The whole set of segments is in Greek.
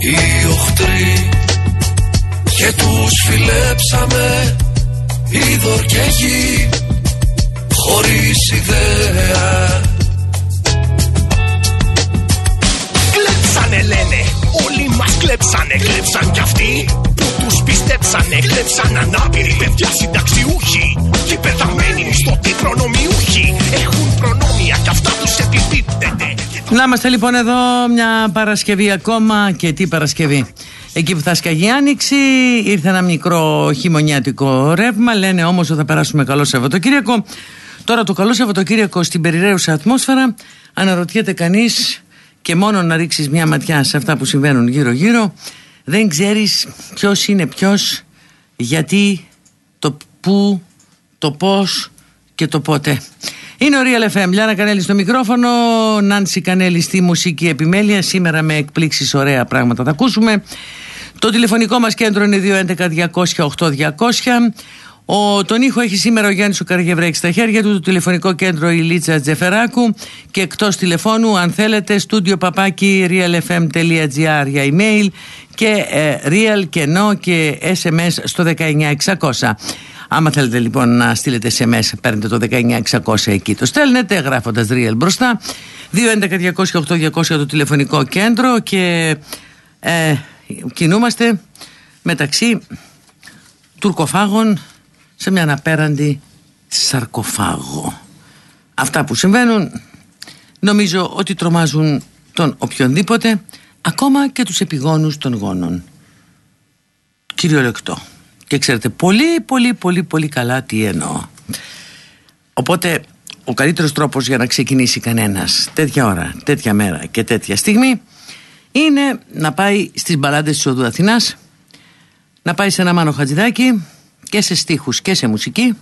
οι οχτροί και τους φιλέψαμε είδωρ και γη χωρίς ιδέα. Κλέψανε λένε, όλοι μας κλέψανε, κλέψαν κι αυτοί που τους πιστέψανε, κλέψαν ανάπηροι παιδιά συνταξιούχοι και πεθαμένοι μισθωτοί προνομιούχοι. Έχουν προνόμια κι αυτά τους επιπίπτεται Να είμαστε λοιπόν εδώ μια Παρασκευή ακόμα και τι Παρασκευή. Εκεί που θα σκαγεί άνοιξη ήρθε ένα μικρό χειμωνιάτικο ρεύμα λένε όμως ότι θα περάσουμε καλό Σαββατοκύριακο. Τώρα το καλό Σαββατοκύριακο στην περιραίουσα ατμόσφαιρα αναρωτιέται κανείς και μόνο να ρίξεις μια ματιά σε αυτά που συμβαίνουν γύρω γύρω δεν ξέρεις ποιος είναι ποιος γιατί το που το πώς και το πότε είναι ο Real FM, Λιάννα Κανέλη στο μικρόφωνο, Νάνση Κανέλη στη μουσική επιμέλεια. Σήμερα με εκπλήξεις ωραία πράγματα θα ακούσουμε. Το τηλεφωνικό μας κέντρο είναι 211-200-8200. Ο, τον ήχο έχει σήμερα ο Γιάννης ο Καραγευρέκης στα χέρια του, το τηλεφωνικό κέντρο η Λίτσα Τζεφεράκου και εκτός τηλεφώνου αν θέλετε στούντιο παπάκι realfm.gr για email και ε, real και no και sms στο 19600. Άμα θέλετε λοιπόν να στείλετε SMS παίρνετε το 19600 εκεί το στέλνετε γράφοντας real μπροστά 211-200-8200 το τηλεφωνικό κέντρο και ε, κινούμαστε μεταξύ τουρκοφάγων σε μια αναπέραντη σαρκοφάγο. Αυτά που συμβαίνουν νομίζω ότι τρομάζουν τον οποιονδήποτε ακόμα και τους επιγόνους των γόνων. Κυριολεκτό. Και ξέρετε πολύ πολύ πολύ πολύ καλά τι εννοώ. Οπότε ο καλύτερος τρόπος για να ξεκινήσει κανένας τέτοια ώρα, τέτοια μέρα και τέτοια στιγμή είναι να πάει στις μπαλάντες της Οδού Αθηνάς να πάει σε ένα Μάνο Χατζηδάκι και σε στίχους και σε μουσική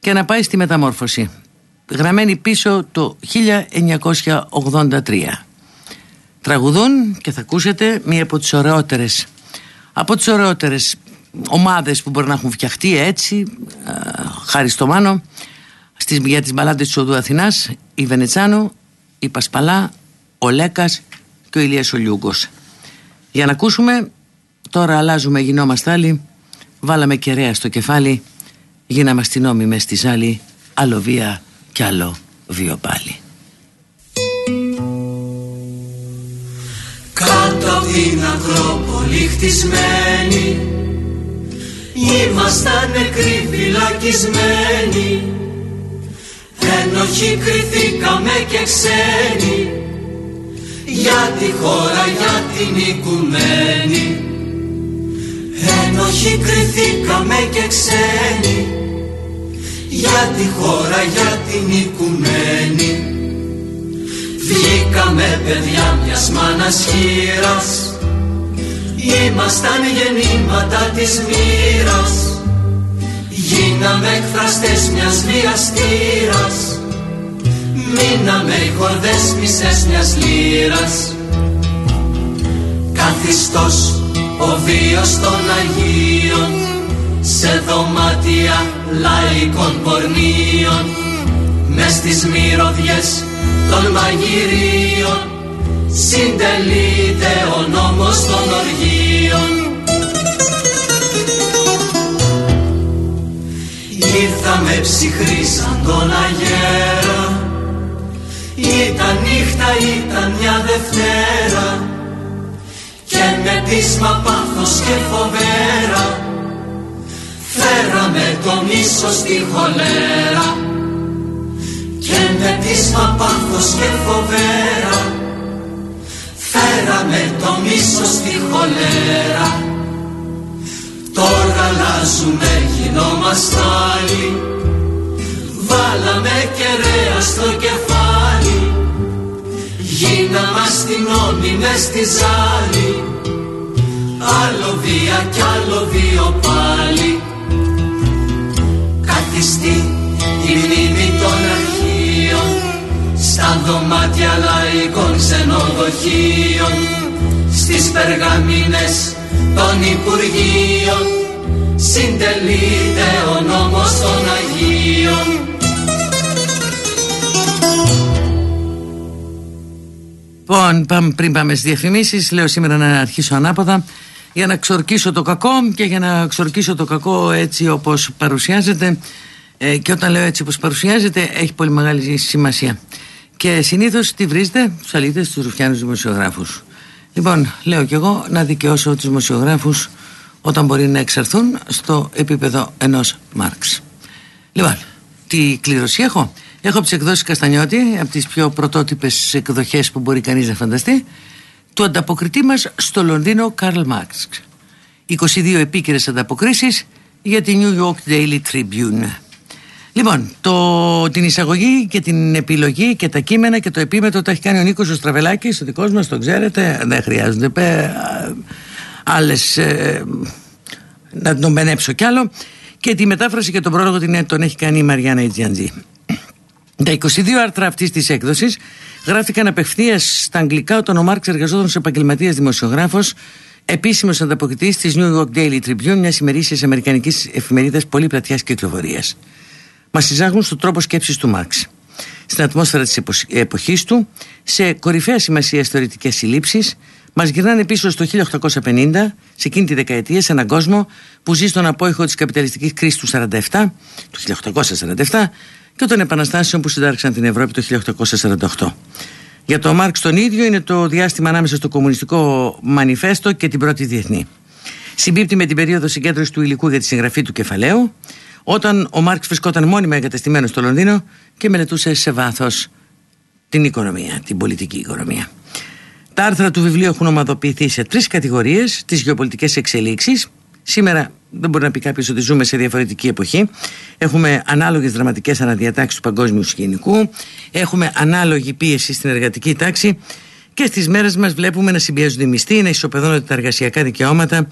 και να πάει στη μεταμόρφωση γραμμένη πίσω το 1983 τραγουδούν και θα ακούσετε μία από τις ωραιότερες από τις ωραιότερες ομάδες που μπορεί να έχουν φτιαχτεί έτσι χάρη στο Μάνο στις, για τις μπαλάντες της Οδού Αθηνάς η Βενετσάνο, η Πασπαλά, ο Λέκας και ο Ηλίας ο Λιούγκος. Για να ακούσουμε, τώρα αλλάζουμε, γινόμαστε άλλοι, βάλαμε κεραία στο κεφάλι, γίναμε αστυνόμοι μες στη ζάλη, άλλο βία κι άλλο βίο πάλι. Κάτω από την Ακρόπολη χτισμένη Ήμασταν νεκροί φυλακισμένοι. Ένοχοι κρυθήκαμε και ξένοι. Για τη χώρα, για την οικουμένη. Ένοχοι κρυθήκαμε και ξένοι. Για τη χώρα, για την οικουμένη. Βγήκαμε παιδιά μιας μάνας χείρας Ήμασταν γεννήματα της μοίρας. Γίναμε εκφραστές μιας βίας τύρας Μείναμε οι χορδές μισές μιας λύρας. Καθιστός ο βίος των Αγίων Σε δωμάτια λαϊκών πορνίων Μες στις μυρωδιές των μαγειρίων συντελείται ο νόμος των οργείων Ήρθαμε ψυχροί σαν τον αγέρα. Ήταν νύχτα, ήταν μια Δευτέρα. Και με πείσμα πάθος και φοβέρα Φέραμε το μίσο στη χολέρα. Και με πείσμα πάθος και φοβέρα Φέραμε το μίσος στη χολέρα. Τώρα αλλάζουμε γινόμαστε άλλοι Βάλαμε κεραία στο κεφάλι. Γίναμε αστυνόμοι μες στη ζάλη άλλο βία κι άλλο βίο πάλι. Καθιστεί η μνήμη των αρχείων στα δωμάτια λαϊκών ξενοδοχείων στις περγαμίνες των Υπουργείων συντελείται ο νόμος των Αγίων. Λοιπόν, πριν πάμε στις διαφημίσεις, λέω σήμερα να αρχίσω ανάποδα για να ξορκίσω το κακό και για να ξορκίσω το κακό έτσι όπως παρουσιάζεται ε, και όταν λέω έτσι όπως παρουσιάζεται έχει πολύ μεγάλη σημασία και συνήθως τι βρίζετε; Τους αλήτες, τους ρουφιάνους δημοσιογράφους. Λοιπόν λέω κι εγώ να δικαιώσω τους δημοσιογράφους όταν μπορεί να εξαρθούν στο επίπεδο ενός Μάρξ. Λοιπόν τι κλήρωση έχω. Έχω από τις εκδόσεις Καστανιώτη από τις πιο πρωτότυπες εκδοχές που μπορεί κανείς να φανταστεί του ανταποκριτή μας στο Λονδίνο Καρλ Μάρξ 22 επίκαιρες ανταποκρίσεις για τη New York Daily Tribune Λοιπόν, το, την εισαγωγή και την επιλογή και τα κείμενα και το επίμετρο τα έχει κάνει ο Νίκος Στραβελάκης, ο δικός μας, το ξέρετε, δεν χρειάζονται πέ, άλλες, ε, να τον μπενέψω κι άλλο. Και τη μετάφραση και τον πρόλογο την, τον έχει κάνει η Μαριάννα Ιτζιαντζή. Τα 22 άρθρα αυτής της έκδοσης γράφτηκαν απευθείας στα αγγλικά όταν ο Μάρξ εργαζόταν σε επαγγελματίας δημοσιογράφος, επίσημος ανταποκριτής της New York Daily Tribune, μιας ημερήσιας αμερικανικής εφημερίδας πολύ πλατιά κυκλοφορίας. Μα εισάγουν στον τρόπο σκέψης του Μάρξ. Στην ατμόσφαιρα της εποχής του, σε κορυφαία σημασία θεωρητικέ συλλήψεις, μας γυρνάνε πίσω στο 1850, σε εκείνη τη δεκαετία, σε έναν κόσμο που ζει στον απόϊχο της καπιταλιστικής κρίσης του 47, του 1847, και των επαναστάσεων που συντάρξαν την Ευρώπη το 1848. Για τον Μάρξ τον ίδιο είναι το διάστημα ανάμεσα στο Κομμουνιστικό Μανιφέστο και την Πρώτη Διεθνή. Συμπίπτει με την περίοδο συγκέντρωσης του υλικού για τη συγγραφή του κεφαλαίου, όταν ο Μάρξ βρισκόταν μόνιμα εγκατεστημένος στο Λονδίνο και μελετούσε σε βάθος την οικονομία, την πολιτική οικονομία. Τα άρθρα του βιβλίου έχουν ομαδοποιηθεί σε τρεις κατηγορίες: τι γεωπολιτικέ εξελίξει, Σήμερα δεν μπορεί να πει κάποιος ότι ζούμε σε διαφορετική εποχή. Έχουμε ανάλογες δραματικές αναδιατάξεις του παγκόσμιου σκηνικού. Έχουμε ανάλογη πίεση στην εργατική τάξη. Και στις μέρες μας βλέπουμε να συμπιέζονται οι μισθοί, να ισοπεδώνονται τα εργασιακά δικαιώματα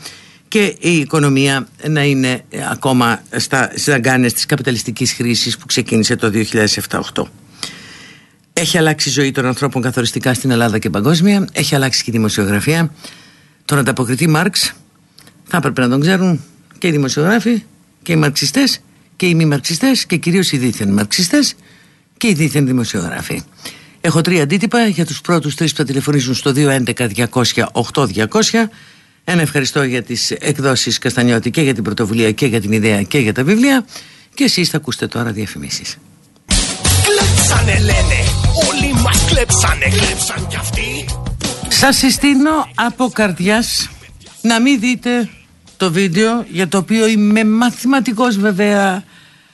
και η οικονομία να είναι ακόμα στα αγκάνες της καπιταλιστικής χρήσης που ξεκίνησε το 2007-2008. Έχει αλλάξει η ζωή των ανθρώπων καθοριστικά στην Ελλάδα και παγκόσμια. Έχει αλλάξει και η δημοσιογραφία. Τον ανταποκριτή Μάρξ θα έπρεπε να τον ξέρουν και οι δημοσιογράφοι και οι μαρξιστές και οι μη μαρξιστές και κυρίως οι δίθεν μαρξιστές και οι δίθεν δημοσιογράφοι. Έχω τρία αντίτυπα για τους πρώτους τρεις που θα τηλεφωνήσουν στο 211-200-8200 ένα ευχαριστώ για τις εκδόσεις Καστανιώτη και για την πρωτοβουλία και για την ιδέα και για τα βιβλία. Και εσείς θα ακούσετε τώρα διαφημίσεις. Κλέψανε λένε, όλοι μας κλέψανε, κλέψαν κι αυτοί. Σας συστήνω από καρδιάς να μην δείτε το βίντεο για το οποίο είμαι μαθηματικός βέβαια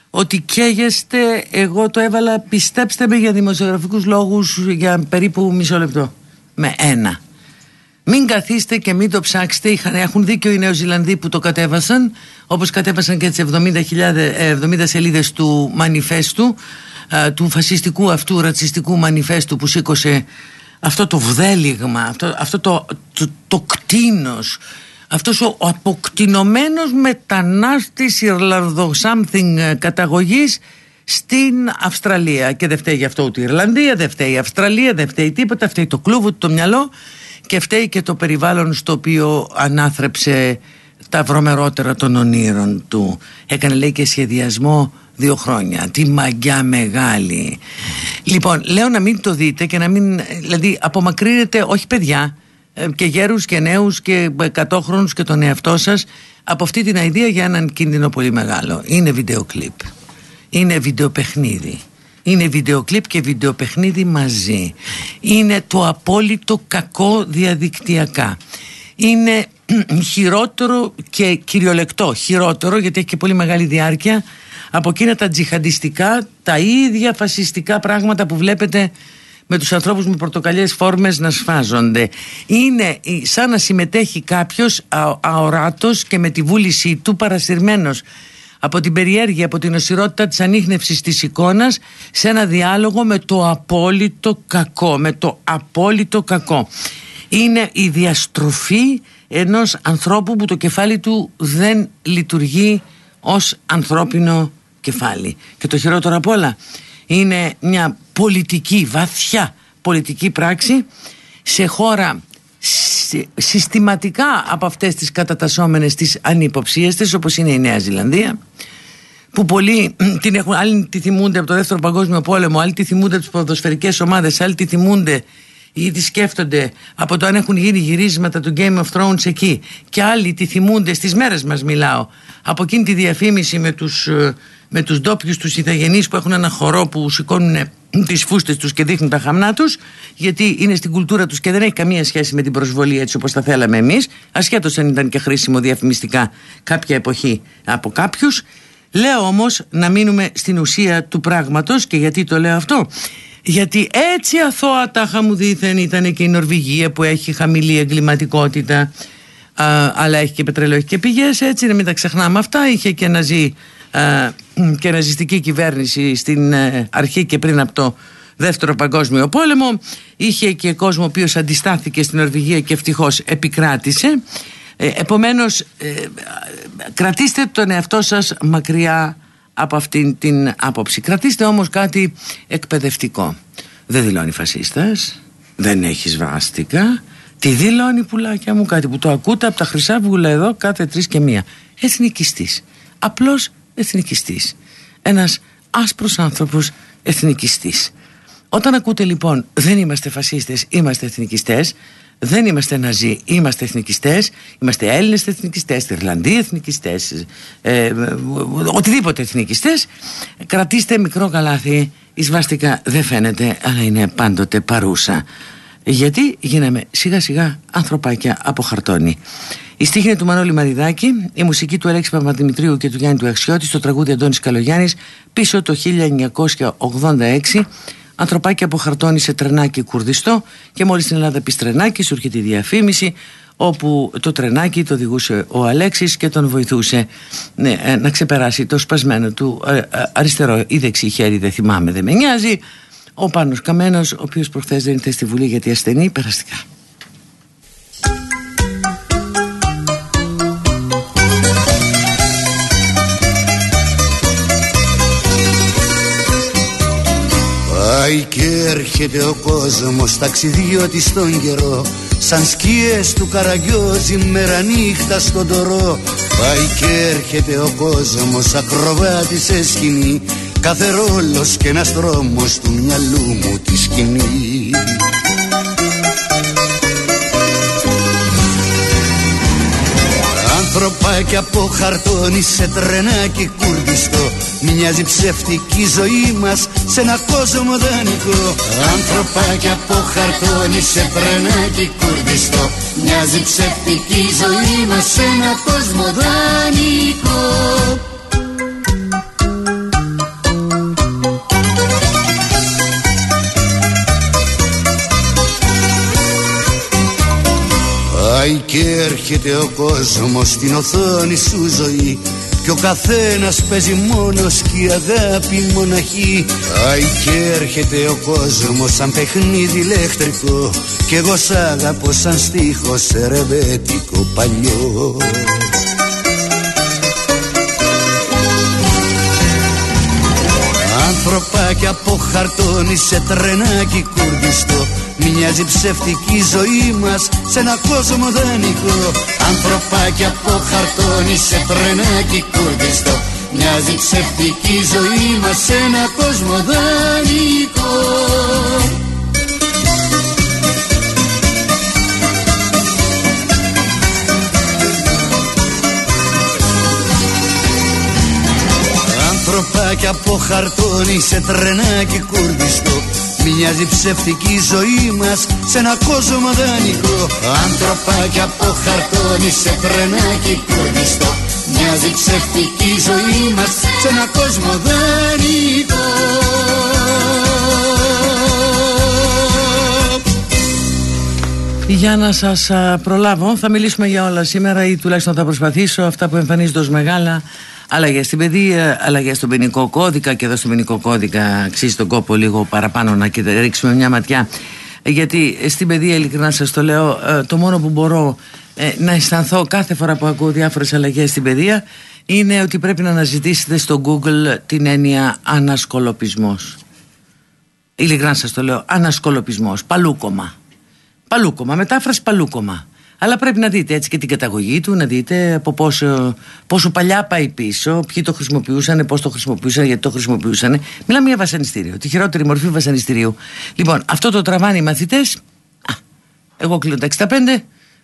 ότι καίγεστε. Εγώ το έβαλα πιστέψτε με για δημοσιογραφικούς λόγους για περίπου μισό λεπτό. Με ένα μην καθίστε και μην το ψάξετε. Είχαν, έχουν δίκιο οι Νεοζηλανδοί που το κατέβασαν όπως κατέβασαν και τις 70, 70 σελίδες του μανιφέστου του φασιστικού αυτού ρατσιστικού μανιφέστου που σήκωσε αυτό το βδέλιγμα, αυτό, αυτό το, το, το κτίνος, αυτός ο αποκτηνωμένος μετανάστης Ιρλανδο something ε, καταγωγής στην Αυστραλία. Και δεν φταίει γι' αυτό ούτε η Ιρλανδία, δεν φταίει η Αυστραλία, δεν φταίει τίποτα, φταίει το κλούβο το μυαλό και φταίει και το περιβάλλον στο οποίο ανάθρεψε τα βρωμερότερα των ονείρων του. Έκανε λέει και σχεδιασμό δύο χρόνια. Τι μαγιά μεγάλη. Λοιπόν, λέω να μην το δείτε και να μην. Δηλαδή, απομακρύνετε, όχι παιδιά, ε, και γέρους και νέους και εκατόχρονους και τον εαυτό σας από αυτή την ιδέα για έναν κίνδυνο πολύ μεγάλο. Είναι βιντεοκλίπ. Είναι βιντεοπαιχνίδι. Είναι βιντεοκλίπ και βιντεοπαιχνίδι μαζί. Είναι το απόλυτο κακό διαδικτυακά. Είναι χειρότερο και κυριολεκτό. Χειρότερο γιατί έχει και πολύ μεγάλη διάρκεια από εκείνα τα τζιχαντιστικά, τα ίδια φασιστικά πράγματα που βλέπετε με τους ανθρώπους με πορτοκαλιές φόρμες να σφάζονται. Είναι σαν να συμμετέχει κάποιος α, αοράτος και με τη βούλησή του παρασυρμένος από την περιέργεια, από την οσυρότητα της ανείχνευσης της εικόνας σε ένα διάλογο με το απόλυτο κακό, με το απόλυτο κακό. Είναι η διαστροφή ενός ανθρώπου που το κεφάλι του δεν λειτουργεί ως ανθρώπινο κεφάλι. Και το χειρότερο απ' όλα είναι μια πολιτική, βαθιά πολιτική πράξη σε χώρα συστηματικά από αυτές τις κατατασσόμενες τις ανυποψίες όπως είναι η Νέα Ζηλανδία που πολλοί την έχουν, άλλοι τη θυμούνται από το δεύτερο παγκόσμιο πόλεμο άλλοι τη θυμούνται από τις ποδοσφαιρικές ομάδες άλλοι τη θυμούνται ή τη σκέφτονται από το αν έχουν γίνει γυρίσματα του Game of Thrones εκεί. Και άλλοι τη θυμούνται στις μέρες μας μιλάω από εκείνη τη διαφήμιση με τους, ε, με τους ντόπιους τους ηθαγενείς που έχουν ένα χορό που σηκώνουν τις φούστες τους και δείχνουν τα χαμνά τους γιατί είναι στην κουλτούρα τους και δεν έχει καμία σχέση με την προσβολή έτσι όπως τα θέλαμε εμείς. Ασχέτως αν ήταν και χρήσιμο διαφημιστικά κάποια εποχή από κάποιους. Λέω όμως να μείνουμε στην ουσία του πράγματος και γιατί το λέω αυτό. Γιατί έτσι αθώα τάχα μου δήθεν ήταν και η Νορβηγία που έχει χαμηλή εγκληματικότητα. Α, αλλά έχει και πετρέλαιο, έχει και πηγές έτσι να μην τα ξεχνάμε αυτά. Είχε και ναζί και ναζιστική κυβέρνηση στην ε, αρχή και πριν από το δεύτερο παγκόσμιο πόλεμο είχε και κόσμο ο οποίος αντιστάθηκε στην Νορβηγία και ευτυχώς επικράτησε ε, επομένως ε, κρατήστε τον εαυτό σας μακριά από αυτήν την άποψη. Κρατήστε όμως κάτι εκπαιδευτικό. Δεν δηλώνει φασίστας, δεν έχει σβάστηκα, τι δηλώνει πουλάκια μου, κάτι που το ακούτε από τα χρυσά βούλα εδώ κάθε τρεις και μία. Εθνικιστής. Απλώς εθνικιστής. Ένας άσπρος άνθρωπος εθνικιστής. Όταν ακούτε λοιπόν δεν είμαστε φασίστες, είμαστε εθνικιστές, δεν είμαστε ναζί, είμαστε εθνικιστές, είμαστε Έλληνες εθνικιστές, Ιρλανδοί εθνικιστές, ε, οτιδήποτε εθνικιστές, κρατήστε μικρό καλάθι, η σβάστηκα δεν φαίνεται, αλλά είναι πάντοτε παρούσα. Γιατί γίναμε σιγά σιγά ανθρωπάκια από χαρτόνι. Η στίχη είναι του Μανώλη Μαριδάκη, η μουσική του Αλέξη Παπαδημητρίου και του Γιάννη του Αξιώτη, στο τραγούδι Αντώνης Καλογιάννης, πίσω το 1986 ανθρωπάκι από χαρτόνι σε τρενάκι κουρδιστό και μόλις στην Ελλάδα πεις τρενάκι σου έρχεται η διαφήμιση όπου το τρενάκι το οδηγούσε ο Αλέξης και τον βοηθούσε ναι, ε, να ξεπεράσει το σπασμένο του ε, ε, αριστερό ή δεξί χέρι δεν θυμάμαι δεν με νοιάζει ο Πάνος Καμένος ο οποίος προχθές δεν ήρθε στη Βουλή γιατί ασθενεί περαστικά. Πάει και έρχεται ο κόσμος ταξιδιώτη στον καιρό Σαν σκιές του καραγκιόζη μέρα νύχτα στον τορό Πάει και έρχεται ο κόσμος ακροβάτη σε σκηνή Κάθε ρόλος και ένας δρόμος του μυαλού μου τη σκηνή. Ανθρωπάκι από χαρτόνι σε τρενάκι κουρδιστό Μοιάζει ψευτική ζωή μας σε ένα κόσμο δανεικό. Ανθρωπάκι από χαρτόνι σε τρενάκι κουρδιστό Μοιάζει ψευτική ζωή μας σε ένα κόσμο δανεικό έρχεται ο κόσμος στην οθόνη σου ζωή. Κι ο καθένας παίζει μόνος και η αγάπη μοναχή. Πάει και έρχεται ο κόσμος σαν παιχνίδι ηλεκτρικό. Κι εγώ σ' αγαπώ σαν στίχος σε ρεβέτικο παλιό. Ανθρωπάκι από χαρτόνι σε τρενάκι κουρδιστό Μοιάζει ψευτική ζωή μας σε ένα κόσμο δανεικό. Ανθρωπάκι από χαρτόνι σε τρενάκι κουρδιστό. Μοιάζει ψευτική ζωή μας σε ένα κόσμο δανεικό. Ανθρωπάκι από χαρτόνι σε τρενάκι κουρδιστό Μοιάζει ψευτική ζωή μας σε ένα κόσμο δανεικό Ανθρωπάκι από χαρτόνι σε τρενάκι κουρδιστό. Μοιάζει ψευτική ζωή μας σε ένα κόσμο δανεικό Για να σας προλάβω θα μιλήσουμε για όλα σήμερα ή τουλάχιστον θα προσπαθήσω. Αυτά που εμφανίζονται ως μεγάλα αλλαγές στην παιδεία, αλλαγές στον ποινικό κώδικα και εδώ στον ποινικό κώδικα αξίζει τον κόπο λίγο παραπάνω να ρίξουμε μια ματιά γιατί στην παιδεία ειλικρινά σας το λέω ε, το μόνο που μπορώ ε, να αισθανθώ κάθε φορά που ακούω διάφορες αλλαγές στην παιδεία είναι ότι πρέπει να αναζητήσετε στο Google την έννοια ανασκολοπισμός. Ειλικρινά σας το λέω, ανασκολοπισμός, παλούκομα. Παλούκομα, μετάφραση παλούκομα. Αλλά πρέπει να δείτε έτσι και την καταγωγή του, να δείτε από πόσο, πόσο παλιά πάει πίσω, ποιοι το χρησιμοποιούσαν, πώς το χρησιμοποιούσαν, γιατί το χρησιμοποιούσαν. Μιλάμε για βασανιστήριο, τη χειρότερη μορφή βασανιστηρίου. Λοιπόν, αυτό το τραβάνε οι μαθητές. Εγώ κλείνω τα 65,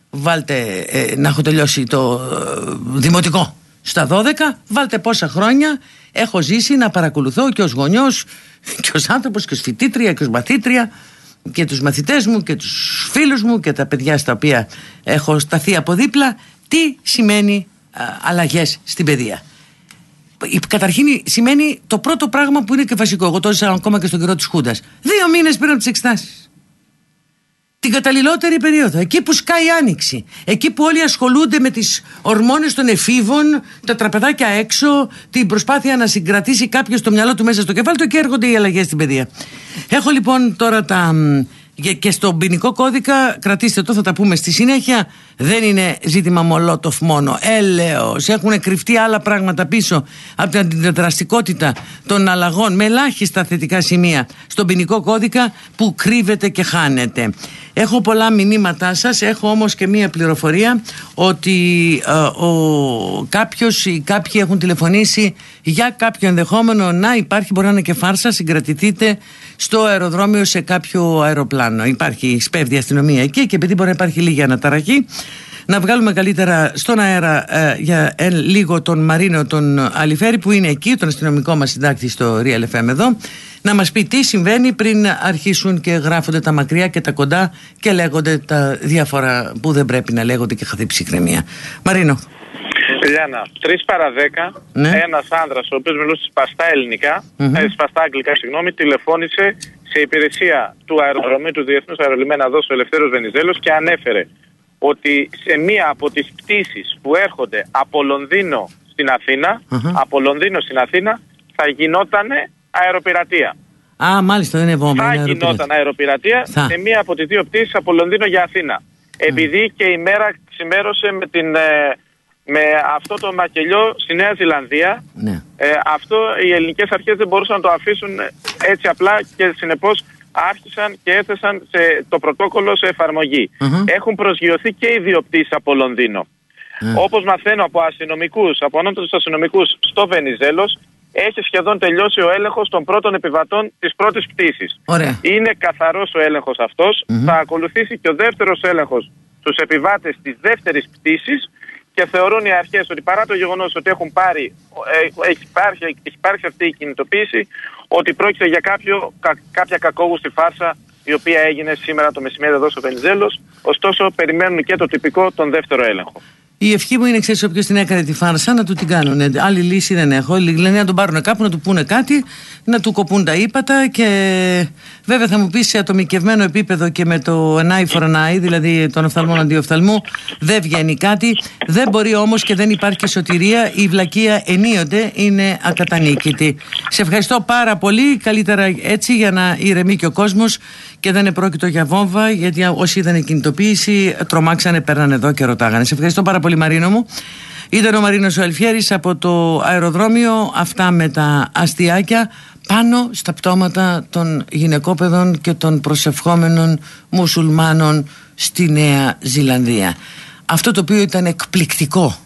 βάλτε ε, να έχω τελειώσει το ε, δημοτικό στα 12, βάλτε πόσα χρόνια έχω ζήσει να παρακολουθώ και ως γονιός και ως άνθρωπος και ως φοιτήτρια και ως μαθήτρια και τους μαθητές μου και τους φίλους μου και τα παιδιά στα οποία έχω σταθεί από δίπλα τι σημαίνει α, αλλαγές στην παιδεία. Καταρχήν σημαίνει το πρώτο πράγμα που είναι και βασικό. Εγώ το έζησα ακόμα και στον καιρό της Χούντας. Δύο μήνες πριν από τις εξετάσεις την καταλληλότερη περίοδο. Εκεί που σκάει η άνοιξη. Εκεί που όλοι ασχολούνται με τις ορμόνες των εφήβων, τα τραπεδάκια έξω, την προσπάθεια να συγκρατήσει κάποιος το μυαλό του μέσα στο κεφάλι του και έρχονται οι αλλαγές στην παιδεία. Έχω λοιπόν τώρα τα και στον ποινικό κώδικα, κρατήστε το, θα τα πούμε στη συνέχεια. Δεν είναι ζήτημα μολότοφ μόνο. Έλεος, έχουν κρυφτεί άλλα πράγματα πίσω από την αντιδραστικότητα των αλλαγών με ελάχιστα θετικά σημεία στον ποινικό κώδικα που κρύβεται και χάνεται. Έχω πολλά μηνύματά σας, έχω όμως και μία πληροφορία ότι ε, ο, κάποιος ή κάποιοι έχουν τηλεφωνήσει για κάποιο ενδεχόμενο να υπάρχει, μπορεί να είναι και φάρσα, συγκρατηθείτε στο αεροδρόμιο σε κάποιο αεροπλάνο. Υπάρχει σπέβδη αστυνομία εκεί και επειδή μπορεί να υπάρχει λίγη αναταραχή, να βγάλουμε καλύτερα στον αέρα ε, για ε, λίγο τον Μαρίνο τον Αλιφέρη που είναι εκεί, τον αστυνομικό μας συντάκτη στο Real FM εδώ να μας πει τι συμβαίνει πριν αρχίσουν και γράφονται τα μακριά και τα κοντά και λέγονται τα διάφορα που δεν πρέπει να λέγονται και χαθεί ψυχραιμία. Μαρίνο. Λιάννα, τρεις παρα δέκα, ναι. ένας άνδρας, ο οποίος μιλούσε σπαστά ελληνικά, mm-hmm. ε, σπαστά αγγλικά, συγγνώμη, τηλεφώνησε σε υπηρεσία του αεροδρομίου του Διεθνούς Αερολιμένα Δόσο Ελευθέρω Βενιζέλος και ανέφερε ότι σε μία από τις πτήσεις που έρχονται από Λονδίνο στην αθηνα από Λονδίνο στην Αθήνα, θα γινόταν αεροπειρατεία. Α, μάλιστα, δεν είναι βόμβα. Θα γινόταν αεροπειρατεία σε μία από τις δύο πτήσεις από Λονδίνο για Αθήνα. Επειδή και η μέρα ξημέρωσε με την ε, με αυτό το μακελιό στη Νέα Ζηλανδία. Ναι. Ε, αυτό οι ελληνικές αρχές δεν μπορούσαν να το αφήσουν έτσι απλά και συνεπώς άρχισαν και έθεσαν σε το πρωτόκολλο σε εφαρμογη Έχουν προσγειωθεί και οι δύο πτήσεις από Λονδίνο. Mm. Όπως μαθαίνω από αστυνομικούς, από ανώτατου αστυνομικούς στο Βενιζέλος, έχει σχεδόν τελειώσει ο έλεγχος των πρώτων επιβατών της πρώτης πτήσης. Είναι καθαρός ο έλεγχος Θα ακολουθήσει και ο δεύτερος έλεγχος στους επιβάτες της δεύτερης πτήσης και θεωρούν οι αρχές ότι παρά το γεγονός ότι έχουν πάρει, ε, έχει, υπάρξει, έχει υπάρξει αυτή η κινητοποίηση, ότι πρόκειται για κάποιο, κάποια κακόγουστη φάρσα η οποία έγινε σήμερα το μεσημέρι εδώ στο Βενιζέλος. Ωστόσο, περιμένουν και το τυπικό, τον δεύτερο έλεγχο. Η ευχή μου είναι, ξέρεις, όποιος την έκανε τη φάρσα να του την κάνουν. Άλλη λύση δεν έχω. Λένε να τον πάρουν κάπου, να του πούνε κάτι, να του κοπούν τα ύπατα και βέβαια θα μου πεις σε ατομικευμένο επίπεδο και με το an eye for an eye, δηλαδή τον οφθαλμό αντιοφθαλμού, δεν βγαίνει κάτι. Δεν μπορεί όμως και δεν υπάρχει και σωτηρία. Η βλακεία ενίοτε είναι ακατανίκητη. Σε ευχαριστώ πάρα πολύ. Καλύτερα έτσι για να ηρεμεί και ο κόσμος και δεν επρόκειτο για βόμβα, γιατί όσοι είδαν κινητοποίηση τρομάξανε, παίρνανε εδώ και ρωτάγανε. Σε ευχαριστώ πάρα πολύ, Μαρίνο μου. Ήταν ο Μαρίνος ο από το αεροδρόμιο, αυτά με τα αστιάκια πάνω στα πτώματα των γυναικόπαιδων και των προσευχόμενων μουσουλμάνων στη Νέα Ζηλανδία. Αυτό το οποίο ήταν εκπληκτικό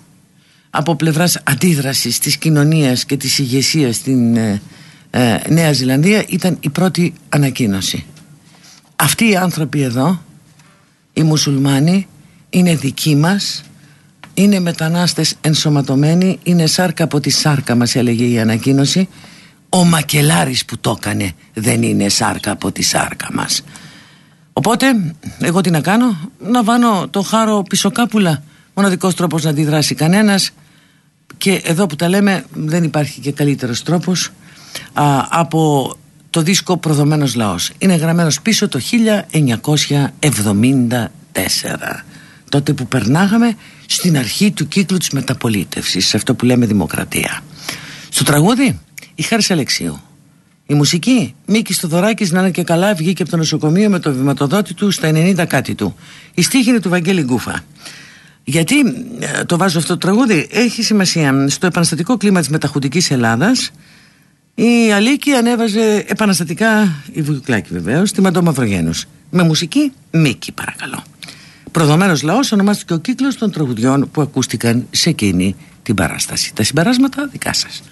από πλευράς αντίδρασης της κοινωνίας και της ηγεσίας στην ε, ε, Νέα Ζηλανδία ήταν η πρώτη ανακοίνωση αυτοί οι άνθρωποι εδώ οι μουσουλμάνοι είναι δικοί μας είναι μετανάστες ενσωματωμένοι είναι σάρκα από τη σάρκα μας έλεγε η ανακοίνωση. Ο Μακελάρης που το έκανε δεν είναι σάρκα από τη σάρκα μας. Οπότε εγώ τι να κάνω; Να βάνω το χάρο πισωκάπουλα μοναδικός τρόπος να αντιδράσει κανένας. Και εδώ που τα λέμε δεν υπάρχει και καλύτερος τρόπος. Α, από το δίσκο «Προδομένος λαός». Είναι γραμμένος πίσω το 1974. Τότε που περνάγαμε στην αρχή του κύκλου της μεταπολίτευσης, σε αυτό που λέμε δημοκρατία. Στο τραγούδι η Χάρης Αλεξίου. Η μουσική Μίκης Στοδωράκης να είναι και καλά βγήκε από το νοσοκομείο με το βηματοδότη του στα 90 κάτι του. Η στίχη είναι του Βαγγέλη Γκούφα. γιατί ε, το βάζω αυτό το τραγούδι έχει σημασία στο επαναστατικό κλίμα της μεταχουτικής Ελλάδας η Αλίκη ανέβαζε επαναστατικά η Βουκλάκη βεβαίως στη Μαντώ Μαυρογένους με μουσική Μίκη παρακαλώ. Προδομένος λαός ονομάστηκε ο κύκλος των τραγουδιών που ακούστηκαν σε εκείνη την παράσταση. Τα συμπεράσματα δικά σας.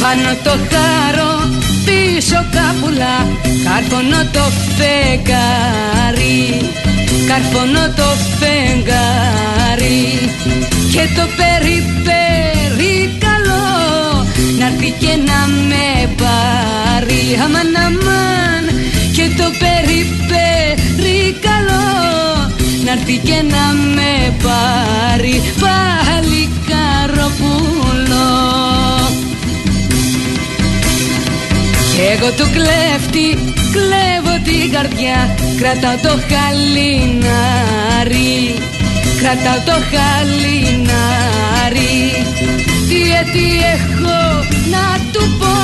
Πάνω το κάρο πίσω κάπουλα Καρφωνώ το φεγγάρι. Καρφωνώ το φεγγάρι Και το καλό Να και να με πάρει. Αμαν αμάν. Και το καλό Να και να με πάρει. Πάλι καροπούλο. Εγώ του κλέφτη κλέβω την καρδιά Κρατάω το χαλινάρι Κρατάω το χαλινάρι. Τι έτσι έχω να του πω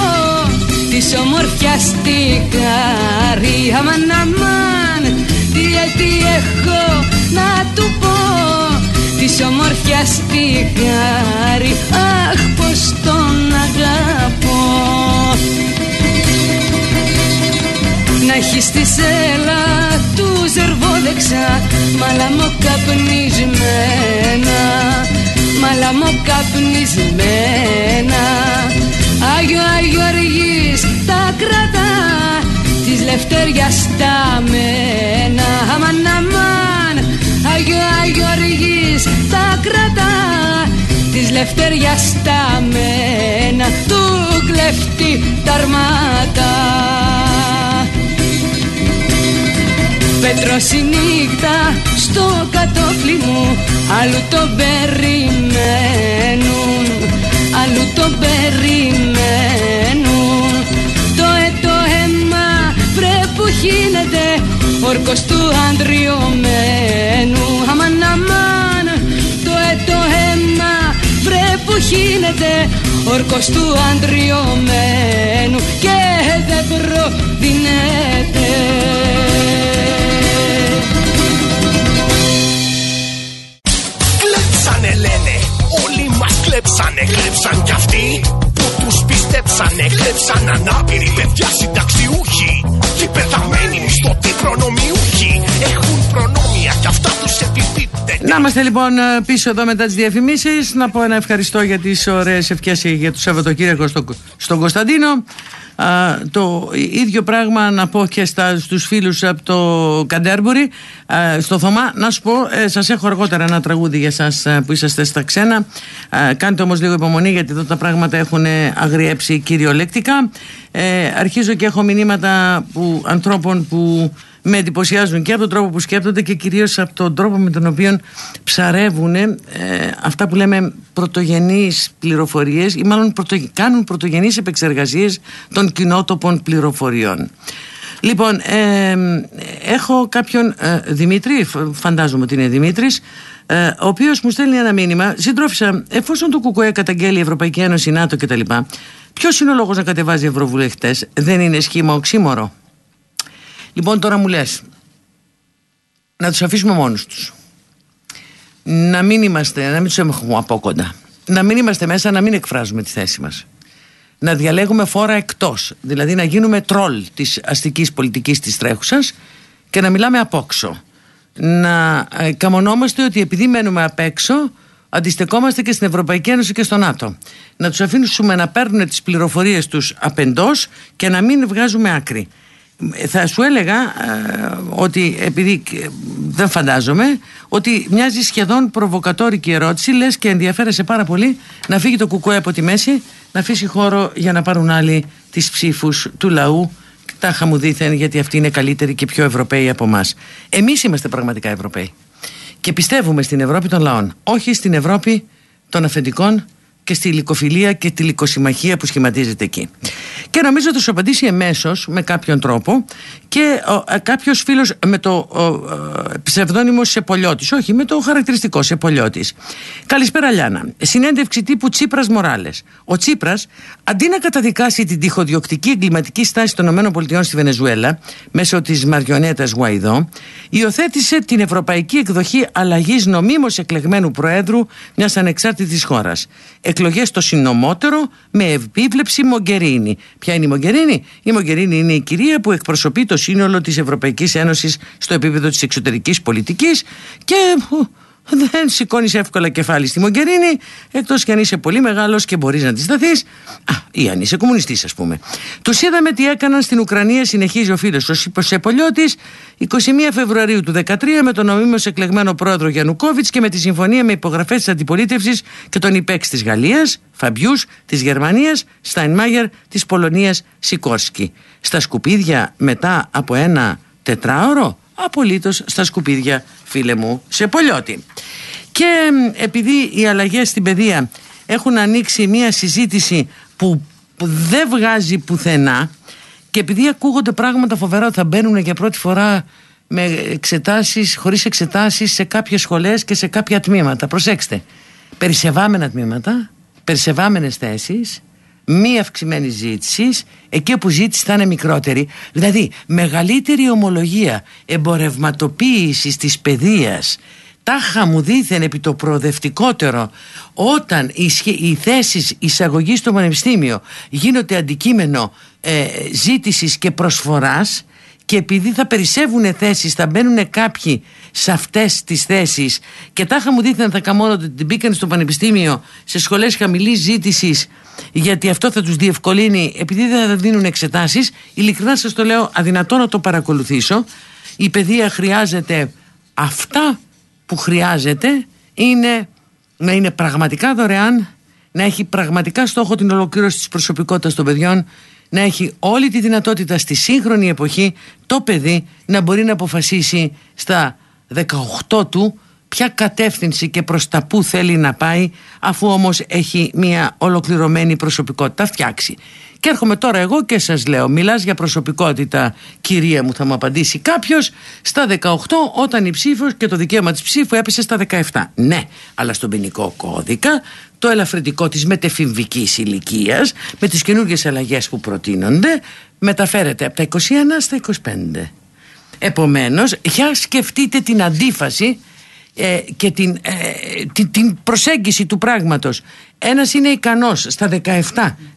Της ομορφιάς τη χάρη Αμαν αμάν Τι έτσι έχω να του πω Της ομορφιάς τη χάρη Αχ πως τον αγαπώ. Να έχεις στη σέλα του ζερβόδεξα Μαλαμό καπνισμένα Μαλαμό καπνισμένα. Άγιο Άγιο Αργής τα κρατά Της λευτέριας τα μένα. Αμαν αμαν Άγιο Άγιο Αργής τα κρατά Της λευτέριας τα μένα. Του κλεφτεί τα αρμάτα Πέτρος η νύχτα στο κατόφλι μου. Αλλού το περιμένουν Αλλού το περιμένουν. Το έτο αίμα βρε που χύνεται Όρκος του αντριωμένου. Αμαν αμαν Το έτο αίμα βρε που χύνεται Όρκος του αντριωμένου. Και δεν προδυνέται Να είμαστε λοιπόν πίσω εδώ μετά τις διαφημίσεις. Να πω ένα ευχαριστώ για τις ωραίες ευχές για το Σαββατοκύριακο στο, στον Κωνσταντίνο. Το ίδιο πράγμα να πω και στα, στους φίλους από το Καντέρμπουρι. Στο Θωμά να σου πω ε, σας έχω αργότερα ένα τραγούδι για σας ε, που είσαστε στα ξένα. Κάντε όμως λίγο υπομονή γιατί εδώ τα πράγματα έχουν αγριέψει κυριολεκτικά. Ε, αρχίζω και έχω μηνύματα που, ανθρώπων που με εντυπωσιάζουν και από τον τρόπο που σκέπτονται και κυρίως από τον τρόπο με τον οποίο ψαρεύουν ε, αυτά που λέμε πρωτογενείς πληροφορίες ή μάλλον πρωτο, κάνουν πρωτογενείς επεξεργασίες των κοινότοπων πληροφοριών. Λοιπόν, ε, έχω κάποιον ε, Δημήτρη, φαντάζομαι ότι είναι Δημήτρης, ε, ο οποίος μου στέλνει ένα μήνυμα. Συντρόφισα, εφόσον το ΚΚΕ καταγγέλει η Ευρωπαϊκή Ένωση, ΝΑΤΟ κτλ., ποιος είναι ο λόγος να κατεβάζει ευρωβουλευτές, δεν είναι σχήμα οξύμορο. Λοιπόν τώρα μου λες να τους αφήσουμε μόνους τους. Να μην είμαστε, να μην τους έχουμε από κοντά. Να μην είμαστε μέσα, να μην εκφράζουμε τη θέση μας. Να διαλέγουμε φόρα εκτός. Δηλαδή να γίνουμε τρόλ της αστικής πολιτικής της τρέχουσας και να μιλάμε απόξω. Να ε, καμονόμαστε ότι επειδή μένουμε απ' έξω αντιστεκόμαστε και στην Ευρωπαϊκή Ένωση και στο ΝΑΤΟ. Να τους αφήσουμε να παίρνουν τις πληροφορίες τους απεντός και να μην βγάζουμε άκρη θα σου έλεγα ε, ότι επειδή δεν φαντάζομαι ότι μοιάζει σχεδόν προβοκατόρικη ερώτηση λες και ενδιαφέρεσαι πάρα πολύ να φύγει το κουκουέ από τη μέση να αφήσει χώρο για να πάρουν άλλοι τις ψήφους του λαού τα χαμουδίθεν γιατί αυτοί είναι καλύτεροι και πιο Ευρωπαίοι από εμάς. Εμείς είμαστε πραγματικά Ευρωπαίοι και πιστεύουμε στην Ευρώπη των λαών όχι στην Ευρώπη των αφεντικών και στη λικοφιλία και τη λικοσυμμαχία που σχηματίζεται εκεί. Και νομίζω ότι θα σου απαντήσει εμέσως με κάποιον τρόπο και κάποιος φίλος με το ε, ψευδόνυμο Σεπολιώτης. Όχι, με το χαρακτηριστικό Σεπολιώτης. Καλησπέρα, Λιάνα. Συνέντευξη τύπου Τσίπρας Μοράλες. Ο Τσίπρας, αντί να καταδικάσει την τυχοδιοκτική εγκληματική στάση των ΗΠΑ στη Βενεζουέλα μέσω της μαριονέτας Γουαϊδό, υιοθέτησε την ευρωπαϊκή εκδοχή αλλαγής νομίμως εκλεγμένου Προέδρου μιας ανεξάρτητης χώρας. Εκλογές το συνομότερο με επίβλεψη Μογκερίνη. Ποια είναι η Μογκερίνη; Η Μογκερίνη είναι η κυρία που εκπροσωπεί το σύνολο της Ευρωπαϊκής Ένωσης στο επίπεδο της εξωτερικής πολιτικής και δεν σηκώνεις εύκολα κεφάλι στη Μογκερίνη, εκτός κι αν είσαι πολύ μεγάλος και μπορείς να τη σταθεί, ή αν είσαι κομμουνιστής, ας πούμε. Του είδαμε τι έκαναν στην Ουκρανία, συνεχίζει ο φίλο ο Σεπολιώτης, 21 Φεβρουαρίου του 2013 με τον νομίμω εκλεγμένο πρόεδρο Γιαννουκόβιτς και με τη συμφωνία με υπογραφές της αντιπολίτευσης και τον υπέξ της Γαλλίας, Φαμπιούς, της Γερμανίας, Στάινμάγερ, της Πολωνίας, Σικόρσκι. Στα σκουπίδια μετά από ένα τετράωρο, απολύτως στα σκουπίδια φίλε μου σε πολιώτη. Και επειδή οι αλλαγές στην παιδεία έχουν ανοίξει μια συζήτηση που, δεν βγάζει πουθενά και επειδή ακούγονται πράγματα φοβερά ότι θα μπαίνουν για πρώτη φορά με εξετάσεις, χωρίς εξετάσεις σε κάποιες σχολές και σε κάποια τμήματα. Προσέξτε, περισσευάμενα τμήματα, περισσευάμενες θέσεις, μη αυξημένη ζήτησης, εκεί όπου ζήτηση θα είναι μικρότερη, δηλαδή μεγαλύτερη ομολογία εμπορευματοποίησης της παιδείας, τάχα μου δίθεν επί το προοδευτικότερο όταν οι θέσεις εισαγωγής στο πανεπιστήμιο γίνονται αντικείμενο ε, ζήτησης και προσφοράς και επειδή θα περισσεύουν θέσεις θα μπαίνουν κάποιοι σε αυτές τις θέσεις. Και τάχα μου δίθεν θα καμώνονται την μπήκαν στο πανεπιστήμιο σε σχολές χαμηλής ζήτησης γιατί αυτό θα τους διευκολύνει επειδή δεν θα δίνουν εξετάσεις ειλικρινά σας το λέω αδυνατό να το παρακολουθήσω η παιδεία χρειάζεται αυτά που χρειάζεται είναι να είναι πραγματικά δωρεάν να έχει πραγματικά στόχο την ολοκλήρωση της προσωπικότητας των παιδιών να έχει όλη τη δυνατότητα στη σύγχρονη εποχή το παιδί να μπορεί να αποφασίσει στα 18 του ποια κατεύθυνση και προς τα που θέλει να πάει αφού όμως έχει μια ολοκληρωμένη προσωπικότητα φτιάξει. Και έρχομαι τώρα εγώ και σας λέω μιλάς για προσωπικότητα κυρία μου θα μου απαντήσει κάποιος στα 18 όταν η ψήφος και το δικαίωμα της ψήφου έπεσε στα 17. Ναι, αλλά στον ποινικό κώδικα το ελαφρυντικό της μετεφημβικής ηλικίας με τις καινούργιες αλλαγές που προτείνονται μεταφέρεται από τα 21 στα 25. Επομένως, για σκεφτείτε την αντίφαση ε, και την, ε, την, την, προσέγγιση του πράγματος. Ένας είναι ικανός στα 17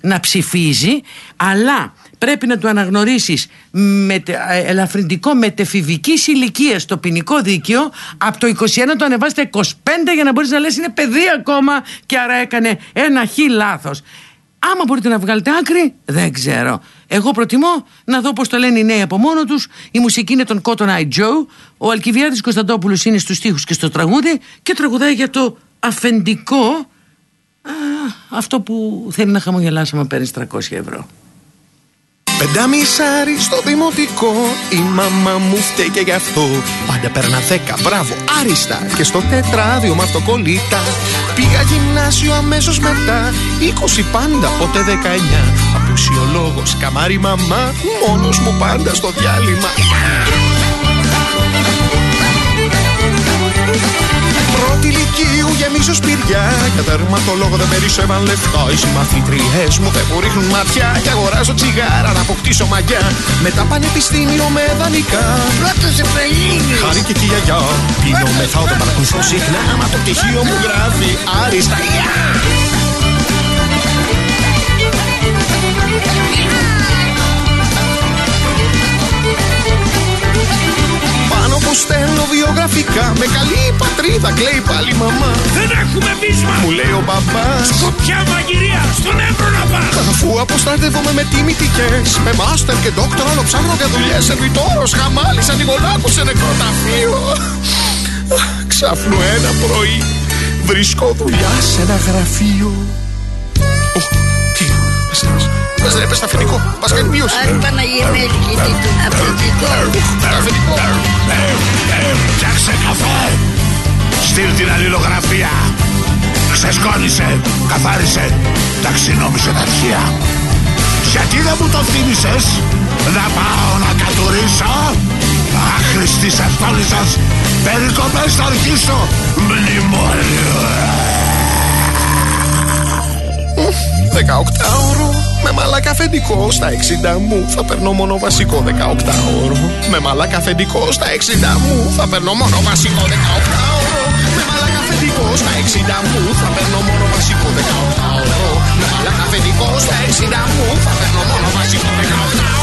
να ψηφίζει αλλά πρέπει να του αναγνωρίσεις με, ε, ελαφρυντικό μετεφηβικής ηλικίας στο ποινικό δίκαιο. Από το 21 το ανεβάσει 25 για να μπορείς να λες είναι παιδί ακόμα και άρα έκανε ένα χι λάθος. Άμα μπορείτε να βγάλετε άκρη, δεν ξέρω. Εγώ προτιμώ να δω πώς το λένε οι νέοι από μόνο τους. Η μουσική είναι των Cotton Eye Joe. Ο Αλκιβιάδης Κωνσταντόπουλος είναι στους τοίχου και στο τραγούδι και τραγουδάει για το αφεντικό. Α, αυτό που θέλει να χαμογελάσει άμα παίρνεις 300 ευρώ. Πενταμισάρι στο δημοτικό Η μαμά μου φταίει και γι' αυτό Πάντα παίρνα δέκα, μπράβο, άριστα Και στο τετράδιο με αυτοκολλήτα Πήγα γυμνάσιο αμέσως μετά 20 πάντα, ποτέ 19 Πλουσιολόγος, καμάρι μαμά Μόνος μου πάντα στο διάλειμμα. Πρώτη ηλικίου γεμίζω σπηριά Για τερματολόγο δεν περισσεύαν λεφτά. Οι συμμαθήτριές μου δεν μου ρίχνουν ματιά Και αγοράζω τσιγάρα να αποκτήσω μαγιά. Μετά πανεπιστήμιο με δανεικά. Πρώτος Εφραηλίνης Χάρη και τη γιαγιά Πίνω μεθά όταν παρακολουθώ συχνά Μα το πτυχίο μου γράφει Αρισταλιά που στέλνω βιογραφικά. Με καλή πατρίδα κλαίει πάλι η μαμά. Δεν έχουμε βίσμα Μου λέει ο μπαμπάς. Σκοπιά μαγειρία στον Εύρο να πας Αφού αποστρατεύομαι με τιμητικές Με μάστερ και δόκτωρ άλλο ψάχνω για δουλειές. Σερβιτόρος, χαμάλης, ανιγολάκος σε νεκροταφείο Ξαφνού ένα πρωί βρίσκω δουλειά σε ένα γραφείο. Τι, Πες ρε, πες τα αφεντικό. Μας κάνει μείωση. Αχ, Παναγία με ελκύτη του. Αφεντικό. Αφεντικό. Φτιάξε καφέ. Στείλ την αλληλογραφία. Ξεσκόνησε, καθάρισε, ταξινόμησε τα αρχεία. Γιατί δεν μου το θύμισες; Να πάω να κατουρίσω Άχρηστης σας Περικοπές θα αρχίσω Μνημόνιο 18ωρο με μαλάκα αφεντικό στα 60 μου θα παίρνω μόνο βασικό 18ωρο με μαλάκα αφεντικό στα 60 μου θα παίρνω μόνο βασικό 18ωρο με μαλάκα αφεντικό στα 60 μου θα παίρνω μόνο βασικό 18ωρο με μαλάκα αφεντικό στα 60 μου θα παίρνω μόνο βασικό 18ωρο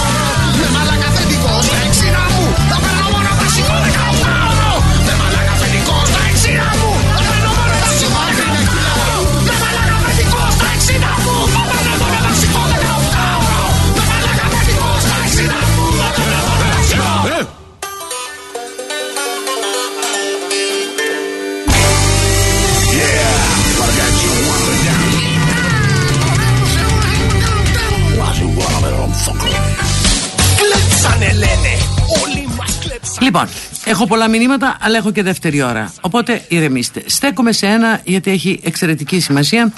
Λοιπόν, έχω πολλά μηνύματα, αλλά έχω και δεύτερη ώρα. Οπότε ηρεμήστε. Στέκομαι σε ένα γιατί έχει εξαιρετική σημασία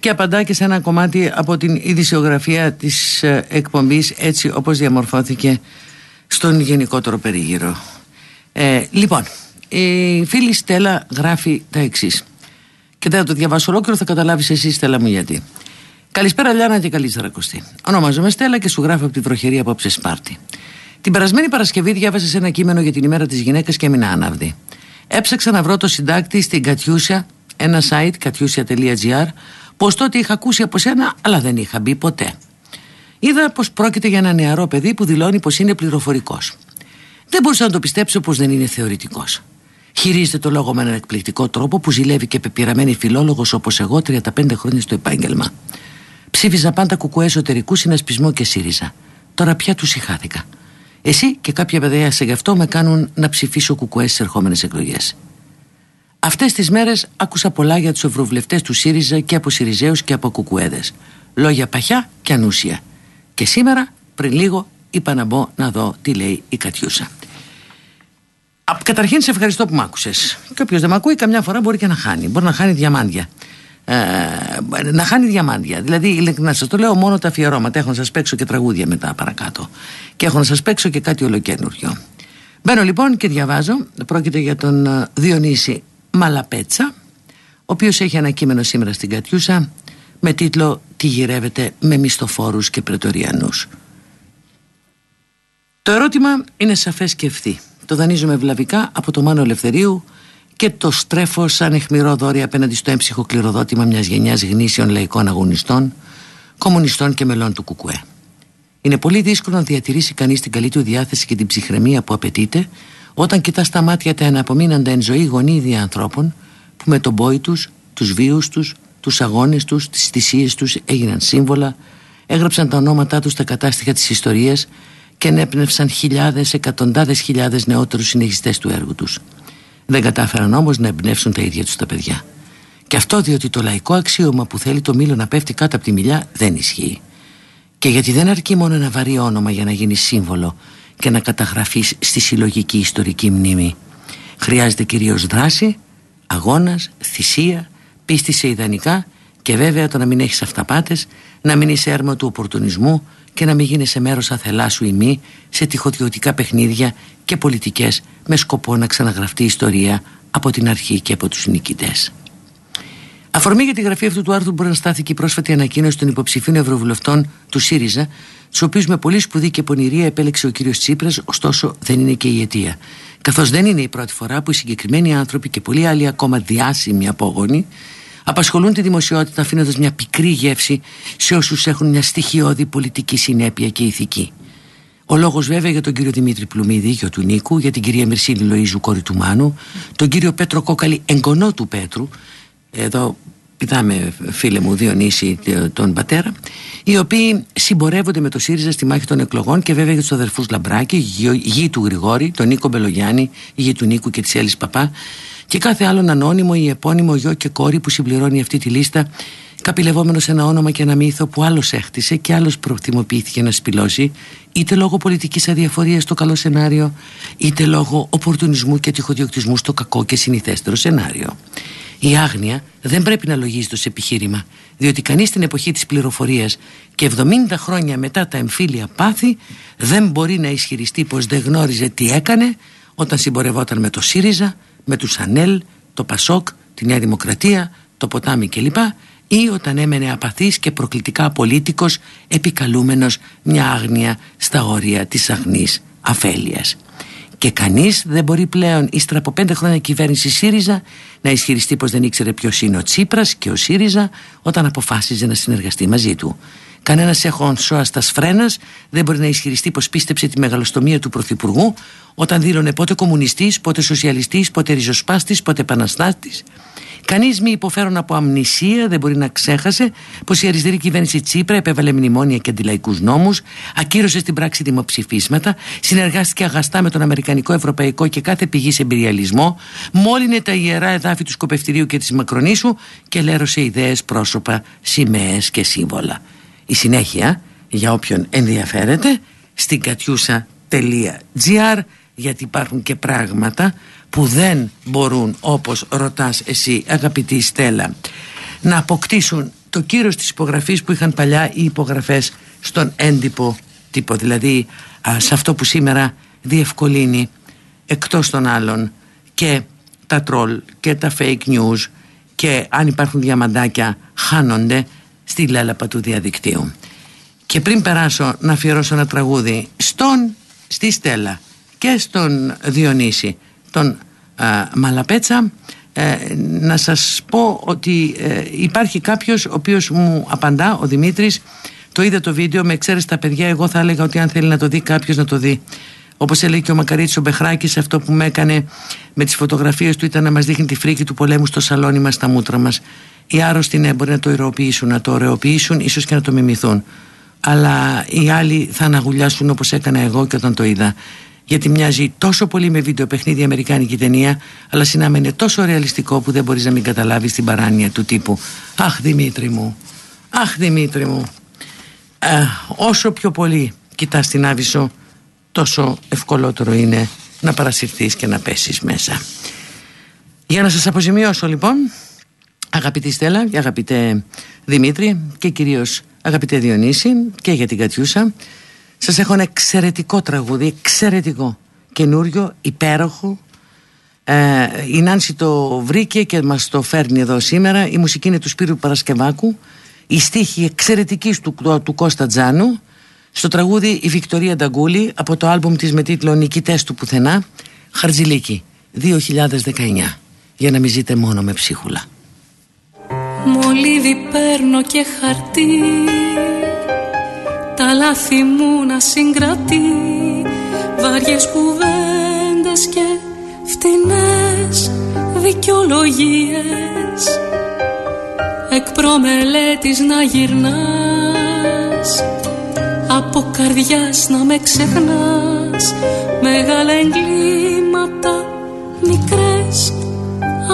και απαντά και σε ένα κομμάτι από την ειδησιογραφία της ε, εκπομπής έτσι όπως διαμορφώθηκε στον γενικότερο περίγυρο. Ε, λοιπόν, η φίλη Στέλλα γράφει τα εξής. Και δεν θα το διαβάσω ολόκληρο, θα καταλάβεις εσύ, Στέλλα μου, γιατί. Καλησπέρα, Λιάννα, και καλή Σαρακοστή. Ονομάζομαι Στέλλα και σου γράφω από τη βροχερή απόψε Σπάρτη. Την περασμένη Παρασκευή διάβασα σε ένα κείμενο για την ημέρα της γυναίκας και έμεινα άναυδη. Έψαξα να βρω το συντάκτη στην Κατιούσια, ένα site, κατιούσια.gr, πως τότε είχα ακούσει από σένα, αλλά δεν είχα μπει ποτέ. Είδα πως πρόκειται για ένα νεαρό παιδί που δηλώνει πως είναι πληροφορικός. Δεν μπορούσα να το πιστέψω πως δεν είναι θεωρητικός. Χειρίζεται το λόγο με έναν εκπληκτικό τρόπο που ζηλεύει και πεπειραμένη φιλόλογος όπως εγώ 35 χρόνια στο επάγγελμα. Ψήφιζα πάντα κουκουέ εσωτερικού συνασπισμό και ΣΥΡΙΖΑ. Τώρα πια τους συχάθηκα. Εσύ και κάποια παιδιά σε γι' αυτό με κάνουν να ψηφίσω κουκουέ στις ερχόμενες εκλογές. Αυτές τις μέρες άκουσα πολλά για τους ευρωβουλευτές του ΣΥΡΙΖΑ και από ΣΥΡΙΖΑΙΟΥ και από κουκουέδες. Λόγια παχιά και ανούσια. Και σήμερα, πριν λίγο, είπα να μπω να δω τι λέει η Κατιούσα. Καταρχήν, σε ευχαριστώ που μ' άκουσες. Και όποιος δεν μ' ακούει, καμιά φορά μπορεί και να χάνει. Μπορεί να χάνει διαμάντια. Ε, να χάνει διαμάντια. Δηλαδή, ειλικρινά σας το λέω μόνο τα αφιερώματα. Έχω να σας παίξω και τραγούδια μετά παρακάτω. Και έχω να σας παίξω και κάτι ολοκένουργιο. Μπαίνω λοιπόν και διαβάζω. Πρόκειται για τον ε, Διονύση Μαλαπέτσα, ο οποίος έχει ένα κείμενο σήμερα στην Κατιούσα με τίτλο «Τι γυρεύεται με μισθοφόρους και πρετοριανούς». Το ερώτημα είναι σαφές και ευθύ. Το δανείζουμε βλαβικά από το Μάνο Ελευθερίου και το στρέφω σαν εχμηρό δόρυ απέναντι στο έμψυχο κληροδότημα μιας γενιάς γνήσιων λαϊκών αγωνιστών, κομμουνιστών και μελών του Κουκουέ. Είναι πολύ δύσκολο να διατηρήσει κανείς την καλή του διάθεση και την ψυχραιμία που απαιτείται όταν κοιτάς στα μάτια τα αναπομείναντα εν ζωή γονίδια ανθρώπων που με τον πόη τους, τους βίους τους, τους αγώνες τους, τις θυσίες τους έγιναν σύμβολα, έγραψαν τα ονόματά τους στα κατάστοιχα της ιστορίας και ενέπνευσαν χιλιάδες, εκατοντάδες χιλιάδες νεότερους συνεχιστές του έργου τους. Δεν κατάφεραν όμως να εμπνεύσουν τα ίδια τους τα παιδιά. Και αυτό διότι το λαϊκό αξίωμα που θέλει το μήλο να πέφτει κάτω από τη μιλιά δεν ισχύει. Και γιατί δεν αρκεί μόνο ένα βαρύ όνομα για να γίνει σύμβολο και να καταγραφείς στη συλλογική ιστορική μνήμη. Χρειάζεται κυρίως δράση, αγώνας, θυσία, πίστη σε ιδανικά και βέβαια το να μην έχεις αυταπάτες, να μην είσαι έρμα του οπορτουνισμού και να μην γίνει σε μέρος αθελά σου ή μη σε τυχοδιωτικά παιχνίδια και πολιτικές με σκοπό να ξαναγραφτεί η ιστορία από την αρχή και από τους νικητές. Αφορμή για τη γραφή αυτού του άρθρου μπορεί να στάθηκε η πρόσφατη ανακοίνωση των υποψηφίων ευρωβουλευτών του ΣΥΡΙΖΑ, του οποίους με πολύ σπουδή και πονηρία επέλεξε ο κ. Τσίπρας, ωστόσο δεν είναι και η αιτία. Καθώς δεν είναι η πρώτη φορά που οι συγκεκριμένοι άνθρωποι και πολλοί άλλοι ακόμα διάσημοι απόγονοι απασχολούν τη δημοσιότητα αφήνοντας μια πικρή γεύση σε όσους έχουν μια στοιχειώδη πολιτική συνέπεια και ηθική. Ο λόγος βέβαια για τον κύριο Δημήτρη Πλουμίδη, γιο του Νίκου, για την κυρία Μερσίνη Λοίζου, κόρη του Μάνου, τον κύριο Πέτρο Κόκαλη, εγγονό του Πέτρου, εδώ κοιτάμε φίλε μου Διονύση τον πατέρα οι οποίοι συμπορεύονται με το ΣΥΡΙΖΑ στη μάχη των εκλογών και βέβαια για τους αδερφούς Λαμπράκη γη, του Γρηγόρη, τον Νίκο Μπελογιάννη γη του Νίκου και της Έλλης Παπά και κάθε άλλον ανώνυμο ή επώνυμο γιο και κόρη που συμπληρώνει αυτή τη λίστα καπηλευόμενος σε ένα όνομα και ένα μύθο που άλλος έχτισε και άλλος προτιμοποιήθηκε να σπηλώσει, είτε λόγω πολιτικής αδιαφορίας στο καλό σενάριο, είτε λόγω οπορτουνισμού και τυχοδιοκτισμού στο κακό και συνηθέστερο σενάριο. Η άγνοια δεν πρέπει να λογίζεται ως επιχείρημα, διότι κανείς στην εποχή της πληροφορίας και 70 χρόνια μετά τα εμφύλια πάθη δεν μπορεί να ισχυριστεί πως δεν γνώριζε τι έκανε όταν συμπορευόταν με το ΣΥΡΙΖΑ, με τους ΑΝΕΛ, το ΠΑΣΟΚ, τη Νέα Δημοκρατία, το Ποτάμι κλπ ή όταν έμενε απαθής και προκλητικά απολύτικος επικαλούμενος μια άγνοια στα όρια της αγνής αφέλειας. Και κανείς δεν μπορεί πλέον ύστερα από πέντε χρόνια κυβέρνηση ΣΥΡΙΖΑ να ισχυριστεί πως δεν ήξερε ποιος είναι ο Τσίπρας και ο ΣΥΡΙΖΑ όταν αποφάσιζε να συνεργαστεί μαζί του. Κανένας έχον σώα στα σφρένας δεν μπορεί να ισχυριστεί πως πίστεψε τη μεγαλοστομία του Πρωθυπουργού όταν δήλωνε πότε κομμουνιστής, πότε σοσιαλιστής, πότε ριζοσπάστης, πότε επαναστάτης. Κανείς μη υποφέρον από αμνησία δεν μπορεί να ξέχασε πως η αριστερή κυβέρνηση Τσίπρα επέβαλε μνημόνια και αντιλαϊκούς νόμους, ακύρωσε στην πράξη δημοψηφίσματα, συνεργάστηκε αγαστά με τον Αμερικανικό, Ευρωπαϊκό και κάθε πηγής εμπειριαλισμό, μόλυνε τα ιερά εδάφη του Σκοπευτηρίου και της Μακρονήσου και λέρωσε ιδέες, πρόσωπα, σημαίες και σύμβολα. Η συνέχεια, για όποιον ενδιαφέρεται, στην κατιούσα.gr γιατί υπάρχουν και πράγματα που δεν μπορούν όπως ρωτάς εσύ αγαπητή Στέλλα να αποκτήσουν το κύρος της υπογραφής που είχαν παλιά οι υπογραφές στον έντυπο τύπο. Δηλαδή σε αυτό που σήμερα διευκολύνει εκτός των άλλων και τα τρόλ και τα fake news και αν υπάρχουν διαμαντάκια χάνονται στη λέλαπα του διαδικτύου. Και πριν περάσω να αφιερώσω ένα τραγούδι στον, στη Στέλλα και στον Διονύση τον Μαλαπέτσα. Ε, να σας πω ότι ε, υπάρχει κάποιος ο οποίος μου απαντά, ο Δημήτρης. Το είδε το βίντεο, με εξαίρεση τα παιδιά εγώ θα έλεγα ότι αν θέλει να το δει κάποιος να το δει όπως έλεγε και ο Μακαρίτης ο Μπεχράκης αυτό που με έκανε με τις φωτογραφίες του ήταν να μας δείχνει τη φρίκη του πολέμου στο σαλόνι μας, στα μούτρα μας. Οι άρρωστοι ναι μπορεί να το ηρωοποιήσουν, να το ωρεοποιήσουν ίσως και να το μιμηθούν. Αλλά οι άλλοι θα αναγουλιάσουν όπως έκανα εγώ και όταν το είδα. Γιατί μοιάζει τόσο πολύ με βίντεο παιχνίδι αμερικάνικη ταινία αλλά συνάμα είναι τόσο ρεαλιστικό που δεν μπορείς να μην καταλάβεις την παράνοια του τύπου. Αχ Δημήτρη μου, αχ Δημήτρη μου. Ε, Όσο πιο πολύ κοιτάς την Άβυσσο τόσο ευκολότερο είναι να παρασυρθείς και να πέσεις μέσα Για να σας αποζημιώσω λοιπόν αγαπητή Στέλλα και αγαπητέ Δημήτρη και κυρίως αγαπητέ Διονύση και για την Κατιούσα σας έχω ένα εξαιρετικό τραγούδι, εξαιρετικό, καινούριο, υπέροχο. Ε, η Νάνση το βρήκε και μας το φέρνει εδώ σήμερα. Η μουσική είναι του Σπύρου Παρασκευάκου. Η στίχη εξαιρετική του, του Κώστα Τζάνου. Στο τραγούδι η Βικτωρία Νταγκούλη από το άλμπουμ της με τίτλο «Νικητές του πουθενά» Χαρτζηλίκη 2019 για να μην ζείτε μόνο με ψίχουλα. Μολύβι παίρνω και χαρτί. Τα λάθη μου να συγκρατεί. Βαριές κουβέντες και φτηνές δικαιολογίες. Εκ προμελέτης να γυρνάς από καρδιάς να με ξεχνάς. Μεγάλα εγκλήματα μικρές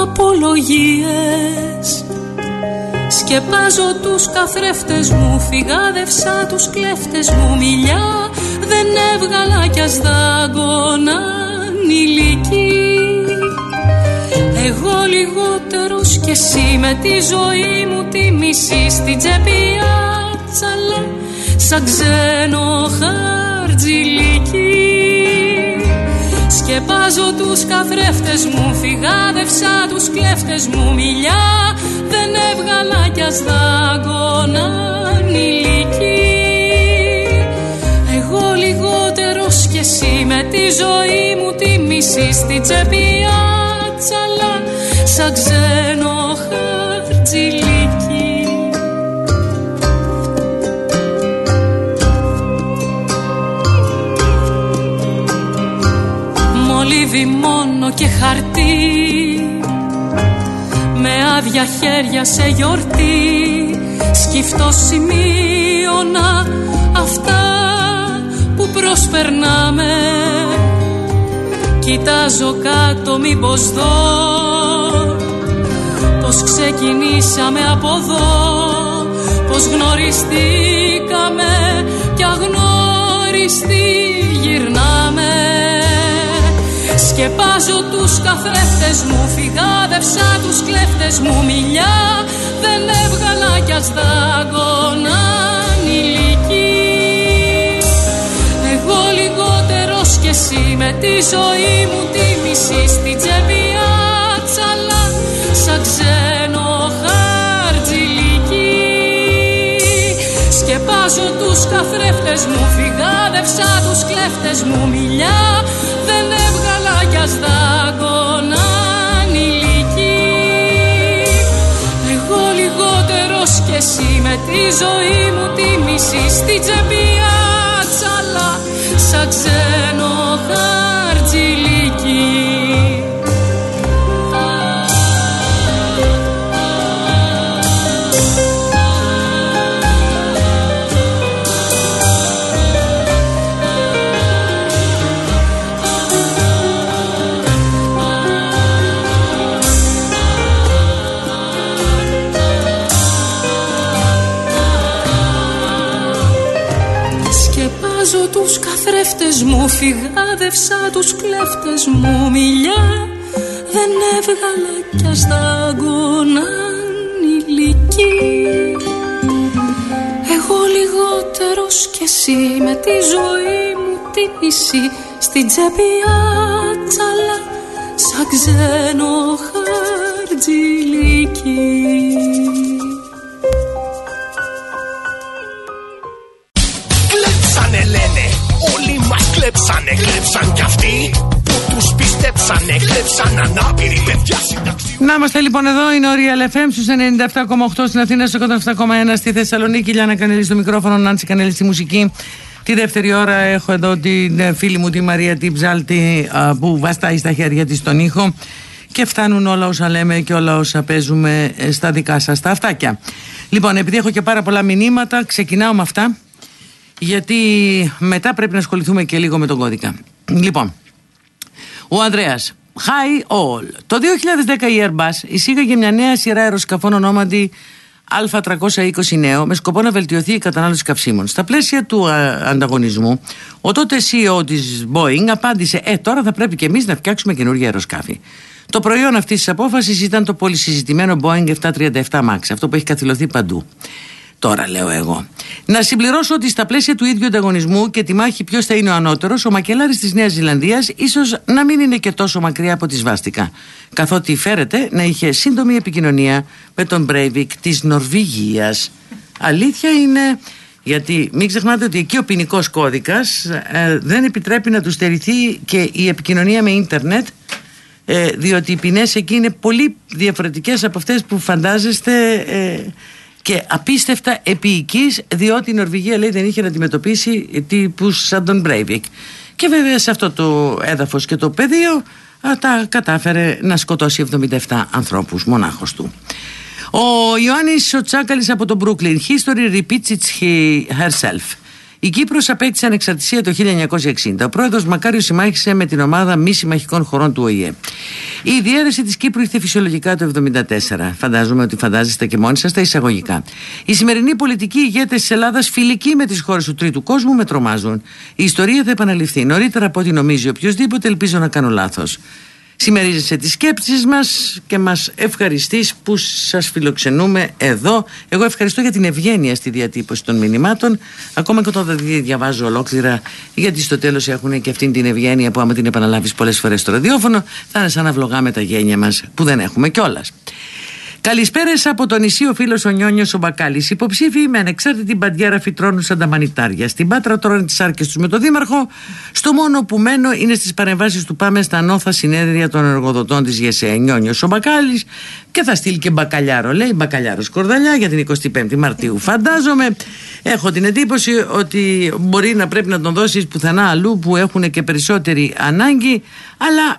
απολογίες. Σκεπάζω τους καθρέφτες μου Φυγάδευσα τους κλέφτες μου Μιλιά. Δεν έβγαλα κι ας δάγκωνα ηλική Εγώ λιγότερος κι εσύ με τη ζωή μου τη μισή Στην τσέπη άτσαλα σαν ξένο χαρτζηλίκι Σκεπάζω τους καθρέφτες μου Φυγάδευσα τους κλέφτες μου Μιλιά. Δεν έβγαλα κι ας δάγκωναν ηλικοί Εγώ λιγότερος κι εσύ με τη ζωή μου τη μισή Στην τσέπη άτσαλα. Σαν ξένο Μολύβι μόνο και χαρτί. Με άδεια χέρια σε γιορτή. Σκυφτό σημείωνα αυτά που προσπερνάμε. Κοιτάζω κάτω μήπως δω Πως ξεκινήσαμε από εδώ. Πως γνωριστήκαμε κι αγνώριστοι γυρνάμε Σκεπάζω τους καθρέφτες μου Φυγάδευσα τους κλέφτες μου Μιλιά δεν έβγαλα κι ας δάγκωνα ηλική Εγώ λιγότερος κι εσύ Με τη ζωή μου τη μισή Στην τσέπη άτσαλα Σαν ξένο χαρτζηλική Σκεπάζω τους καθρέφτες μου Φυγάδευσα τους κλέφτες μου Μιλιά δεν έβγαλα κι ας δάγκωναν ηλικοί Εγώ λιγότερος κι εσύ με τη ζωή μου τη μισή Στη τσεπιά τσαλά σαν ξένο χαρτζηλίκι καθρέφτες μου Φυγάδευσα τους κλέφτες μου Μιλιά δεν έβγαλα κι ας δαγκώναν ηλικοί Εγώ λιγότερος κι εσύ Με τη ζωή μου τη μισή Στην τσέπη άτσαλα Σαν ξένο χαρτζηλίκι είμαστε λοιπόν εδώ, είναι ο Real FM στους 97,8 στην Αθήνα, στο 107,1 στη Θεσσαλονίκη. Λιάννα Κανέλη στο μικρόφωνο, Νάντσι Κανέλη στη μουσική. Τη δεύτερη ώρα έχω εδώ την ε, φίλη μου τη Μαρία Τιψάλτη που βαστάει στα χέρια της τον ήχο και φτάνουν όλα όσα λέμε και όλα όσα παίζουμε ε, στα δικά σας τα αυτάκια. Λοιπόν, επειδή έχω και πάρα πολλά μηνύματα, ξεκινάω με αυτά γιατί μετά πρέπει να ασχοληθούμε και λίγο με τον κώδικα. Λοιπόν, ο Ανδρέας Hi all. Το 2010 η Airbus εισήγαγε μια νέα σειρά αεροσκαφών ονόματι Α320 νέο με σκοπό να βελτιωθεί η κατανάλωση καυσίμων. Στα πλαίσια του ανταγωνισμού, ο τότε CEO της Boeing απάντησε: Ε, τώρα θα πρέπει και εμείς να φτιάξουμε καινούργια αεροσκάφη. Το προϊόν αυτής της απόφασης ήταν το πολυσυζητημένο Boeing 737 MAX, αυτό που έχει καθυλωθεί παντού. Τώρα λέω εγώ. Να συμπληρώσω ότι στα πλαίσια του ίδιου ανταγωνισμού και τη μάχη ποιος θα είναι ο ανώτερος, ο Μακελάρης της Νέας Ζηλανδίας ίσως να μην είναι και τόσο μακριά από τη Σβάστηκα. Καθότι φέρεται να είχε σύντομη επικοινωνία με τον Μπρέιβικ της Νορβηγίας. Αλήθεια είναι. Γιατί μην ξεχνάτε ότι εκεί ο ποινικός κώδικας ε, δεν επιτρέπει να του στερηθεί και η επικοινωνία με ίντερνετ ε, διότι οι ποινές εκεί είναι πολύ διαφορετικές από αυτές που φαντάζεστε ε, και απίστευτα επίοικης διότι η Νορβηγία λέει δεν είχε να αντιμετωπίσει τύπους σαν τον Μπρέιβικ και βέβαια σε αυτό το έδαφος και το πεδίο τα κατάφερε να σκοτώσει 77 ανθρώπους μονάχος του. Ο Ιωάννης ο Τσάκαλης από το Brooklyn. History repeats herself η Κύπρος απέκτησε ανεξαρτησία το 1960. Ο πρόεδρος Μακάριος συμμάχησε με την ομάδα μη συμμαχικών χωρών του ΟΗΕ. Η διαίρεση της Κύπρου ήρθε φυσιολογικά το 1974. Φαντάζομαι ότι φαντάζεστε και μόνοι σας τα εισαγωγικά. Η σημερινή πολιτική ηγέτες της Ελλάδας φιλική με τις χώρες του τρίτου κόσμου με τρομάζουν. Η ιστορία θα επαναληφθεί νωρίτερα από ό,τι νομίζει οποιοδήποτε, ελπίζω να κάνω λάθος συμμερίζεσαι τις σκέψεις μας και μας ευχαριστείς που σας φιλοξενούμε εδώ. Εγώ ευχαριστώ για την ευγένεια στη διατύπωση των μηνυμάτων, ακόμα και όταν δεν διαβάζω ολόκληρα, γιατί στο τέλος έχουν και αυτήν την ευγένεια που άμα την επαναλάβεις πολλές φορές στο ραδιόφωνο, θα είναι σαν να βλογάμε τα γένια μας που δεν έχουμε κιόλας. Καλησπέρα από το νησί ο φίλος ο Νιόνιος ο Μπακάλης. Υποψήφιοι με ανεξάρτητη μπαντιέρα φυτρώνουν σαν τα μανιτάρια. Στην Πάτρα τρώνε τις άρκες τους με το Δήμαρχο. Στο μόνο που μένω είναι στις παρεμβάσεις του Πάμε στα νόθα συνέδρια των εργοδοτών της ΓΕΣΕ. Νιόνιος ο Μπακάλης και θα στείλει και μπακαλιάρο. Λέει μπακαλιάρος Κορδαλιά για την 25η Μαρτίου. Φαντάζομαι, έχω την εντύπωση ότι μπορεί να πρέπει να τον δώσεις πουθενά αλλού που έχουν και περισσότερη ανάγκη. Αλλά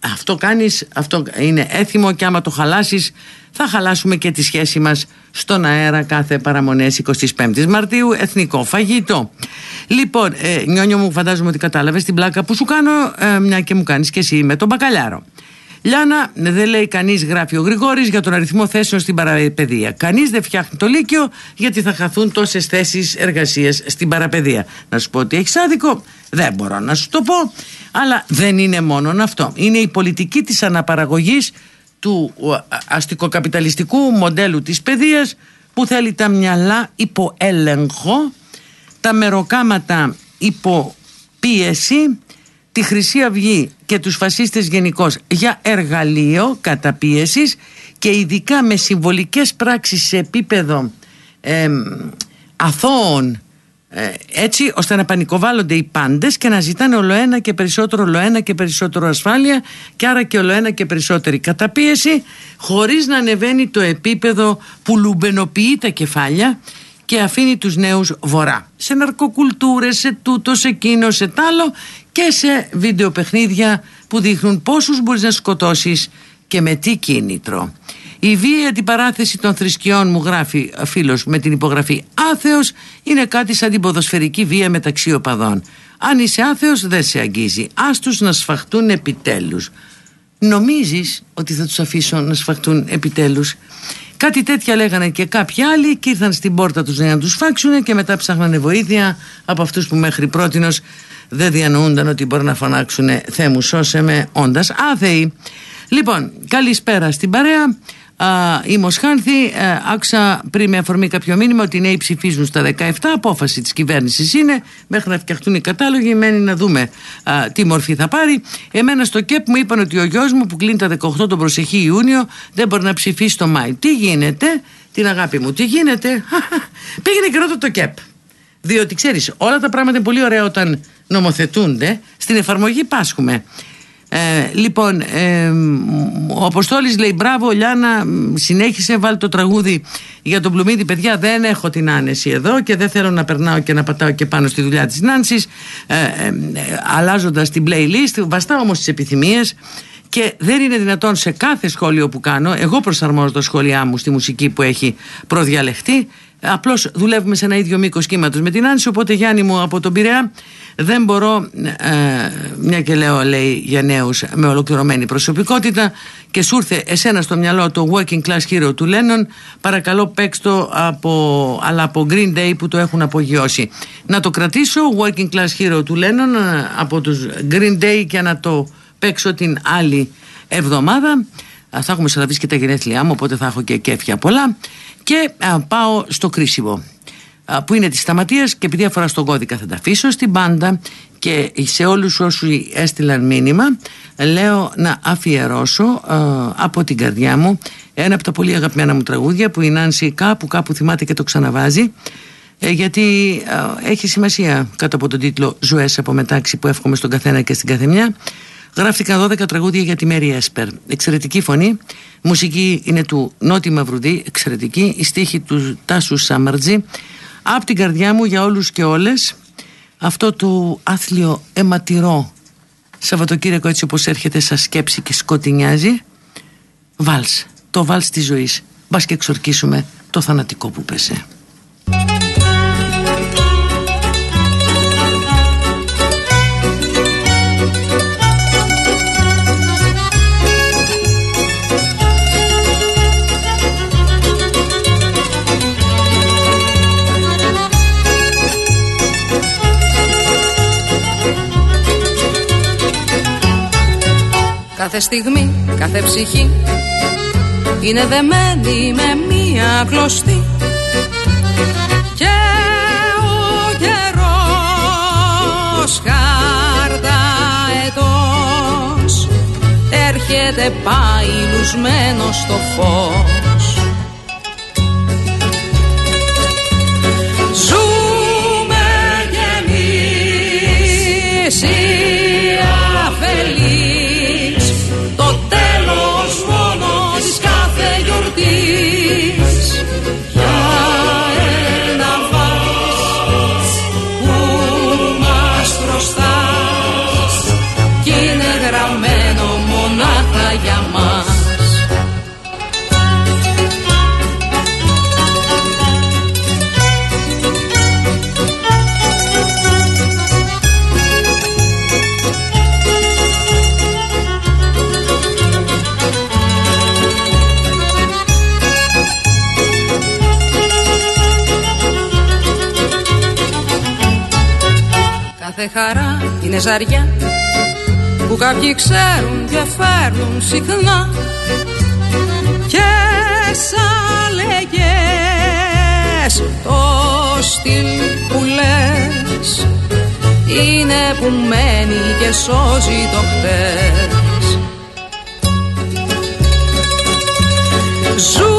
αυτό κάνεις, αυτό είναι έθιμο και άμα το χαλάσεις θα χαλάσουμε και τη σχέση μας στον αέρα κάθε παραμονές 25 Μαρτίου εθνικό φαγητό. Λοιπόν ε, νιόνιο μου φαντάζομαι ότι κατάλαβες την πλάκα που σου κάνω ε, μια και μου κάνεις και εσύ με τον μπακαλιάρο Λιάνα, δεν λέει κανείς, γράφει ο Γρηγόρης, για τον αριθμό θέσεων στην παραπαιδεία. Κανείς δεν φτιάχνει το Λύκειο γιατί θα χαθούν τόσες θέσεις εργασίας στην παραπαιδεία. Να σου πω ότι έχεις άδικο, δεν μπορώ να σου το πω. Αλλά δεν είναι μόνο αυτό. Είναι η πολιτική της αναπαραγωγής του αστικοκαπιταλιστικού μοντέλου της παιδείας που θέλει τα μυαλά υπό έλεγχο, τα μεροκάματα υπό πίεση, τη Χρυσή Αυγή και τους φασίστες γενικώς για εργαλείο καταπίεσης και ειδικά με συμβολικές πράξεις σε επίπεδο ε, αθώων ε, έτσι ώστε να πανικοβάλλονται οι πάντες και να ζητάνε ολοένα και περισσότερο ολοένα και περισσότερο ασφάλεια και άρα και ολοένα και περισσότερη καταπίεση χωρίς να ανεβαίνει το επίπεδο που λουμπενοποιεί τα κεφάλια και αφήνει τους νέους βορρά. Σε ναρκοκουλτούρες, σε τούτο, σε εκείνο, σε τάλο και σε βίντεο παιχνίδια που δείχνουν πόσους μπορείς να σκοτώσεις και με τι κίνητρο. Η βία αντιπαράθεση των θρησκειών μου γράφει φίλος με την υπογραφή άθεος είναι κάτι σαν την ποδοσφαιρική βία μεταξύ οπαδών. Αν είσαι άθεος δεν σε αγγίζει. Άστους να σφαχτούν επιτέλους. Νομίζεις ότι θα τους αφήσω να σφαχτούν επιτέλους; Κάτι τέτοια λέγανε και κάποιοι άλλοι και ήρθαν στην πόρτα τους να τους φάξουν και μετά ψάχνανε βοήθεια από αυτούς που μέχρι πρότινος δεν διανοούνταν ότι μπορεί να φωνάξουν «Θεέ μου σώσε με» όντας άθεοι. Λοιπόν, καλησπέρα στην παρέα. Η Μοσχάνθη ε, άκουσα πριν με αφορμή κάποιο μήνυμα ότι οι νέοι ψηφίζουν στα 17 απόφαση της κυβέρνησης είναι. Μέχρι να φτιαχτούν οι κατάλογοι μένει να δούμε τι μορφή θα πάρει. Εμένα στο ΚΕΠ μου είπαν ότι ο γιος μου που κλείνει τα 18 τον προσεχή Ιούνιο δεν μπορεί να ψηφίσει το Μάη. Τι γίνεται; Την αγάπη μου τι γίνεται; Πήγαινε και το ΚΕΠ διότι ξέρεις όλα τα πράγματα είναι πολύ ωραία όταν νομοθετούνται. Στην εφαρμογή πάσχουμε. Ε, λοιπόν, ε, ο Αποστόλης λέει μπράβο Λιάνα συνέχισε βάλει το τραγούδι για τον Πλουμίδη παιδιά δεν έχω την άνεση εδώ και δεν θέλω να περνάω και να πατάω και πάνω στη δουλειά της Νάνσης ε, ε, αλλάζοντας την playlist βαστά όμως τις επιθυμίες και δεν είναι δυνατόν σε κάθε σχόλιο που κάνω εγώ προσαρμόζω τα σχόλιά μου στη μουσική που έχει προδιαλεχτεί Απλώς δουλεύουμε σε ένα ίδιο μήκος κύματος με την Άνση. Οπότε, Γιάννη μου, από τον Πειραιά, δεν μπορώ, ε, μια και λέω, λέει για νέους με ολοκληρωμένη προσωπικότητα, και σου ήρθε εσένα στο μυαλό το Working Class Hero του Lennon, παρακαλώ παίξ το από, αλλά από Green Day που το έχουν απογειώσει. Να το κρατήσω, Working Class Hero του Lennon ε, από τους Green Day και να το παίξω την άλλη εβδομάδα. Θα έχουμε σαλαβήσει και τα γενέθλιά μου, οπότε θα έχω και κέφια πολλά. Και πάω στο κρίσιμο. Που είναι της σταματίας και επειδή αφορά στον κώδικα θα τα αφήσω στην πάντα. Και σε όλους όσου έστειλαν μήνυμα λέω να αφιερώσω από την καρδιά μου ένα από τα πολύ αγαπημένα μου τραγούδια που η Νάνση κάπου κάπου θυμάται και το ξαναβάζει. Ε, γιατί έχει σημασία κάτω από τον τίτλο «Ζωές από μετάξι» που εύχομαι στον καθένα και στην καθεμιά Γράφτηκαν 12 τραγούδια για τη Μέρη Έσπερ. Εξαιρετική φωνή. Μουσική είναι του Νότι Μαυρουδί. Εξαιρετική. Η στίχη του Τάσου Σάμαρτζη. Από την καρδιά μου για όλους και όλες αυτό το άθλιο αιματηρό Σαββατοκύριακο έτσι όπως έρχεται σαν σκέψη και σκοτεινιάζει βάλς, το βάλς της ζωής μπας και εξορκίσουμε το θανατικό που πέσε Κάθε στιγμή, κάθε ψυχή. Είναι δεμένη με μία κλωστή. Και ο καιρός χάρτα ετός έρχεται πάει λουσμένο στο φως κάθε χαρά είναι ζαριά που κάποιοι ξέρουν και φέρνουν συχνά. Και σαν λέγες το στυλ που λες είναι που μένει και σώζει το χτες. Ζούμε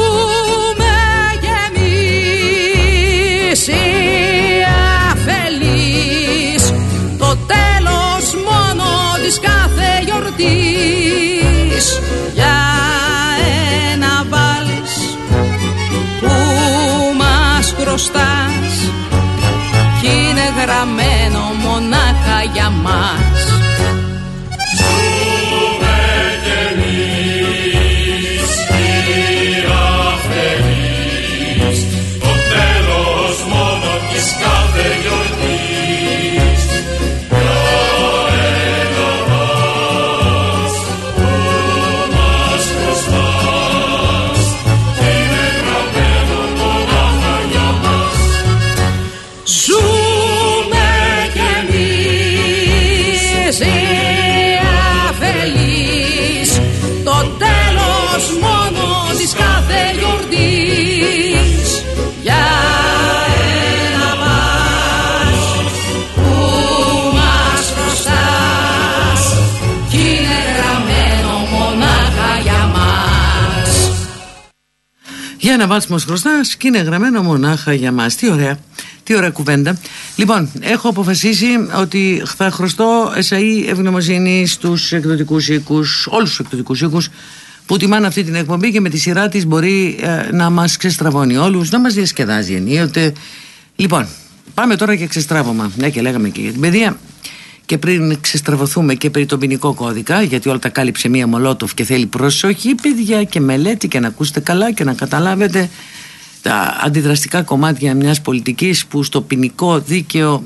γραμμένο μονάχα για μας ένα βάλσιμο χρωστάς και είναι γραμμένο μονάχα για μας. Τι ωραία. Τι ωραία κουβέντα. Λοιπόν, έχω αποφασίσει ότι θα χρωστώ εσαΐ ευγνωμοσύνη στους εκδοτικούς οίκους, όλους τους εκδοτικούς οίκους, που τιμάνε αυτή την εκπομπή και με τη σειρά της μπορεί ε, να μας ξεστραβώνει όλους, να μας διασκεδάζει ενίοτε. Λοιπόν, πάμε τώρα για ξεστράβωμα. Ναι, και λέγαμε και για την παιδεία και πριν ξεστραβωθούμε και περί τον ποινικό κώδικα, γιατί όλα τα κάλυψε μία Μολότοφ και θέλει προσοχή, παιδιά, και μελέτη και να ακούσετε καλά και να καταλάβετε τα αντιδραστικά κομμάτια μιας πολιτικής που στο ποινικό δίκαιο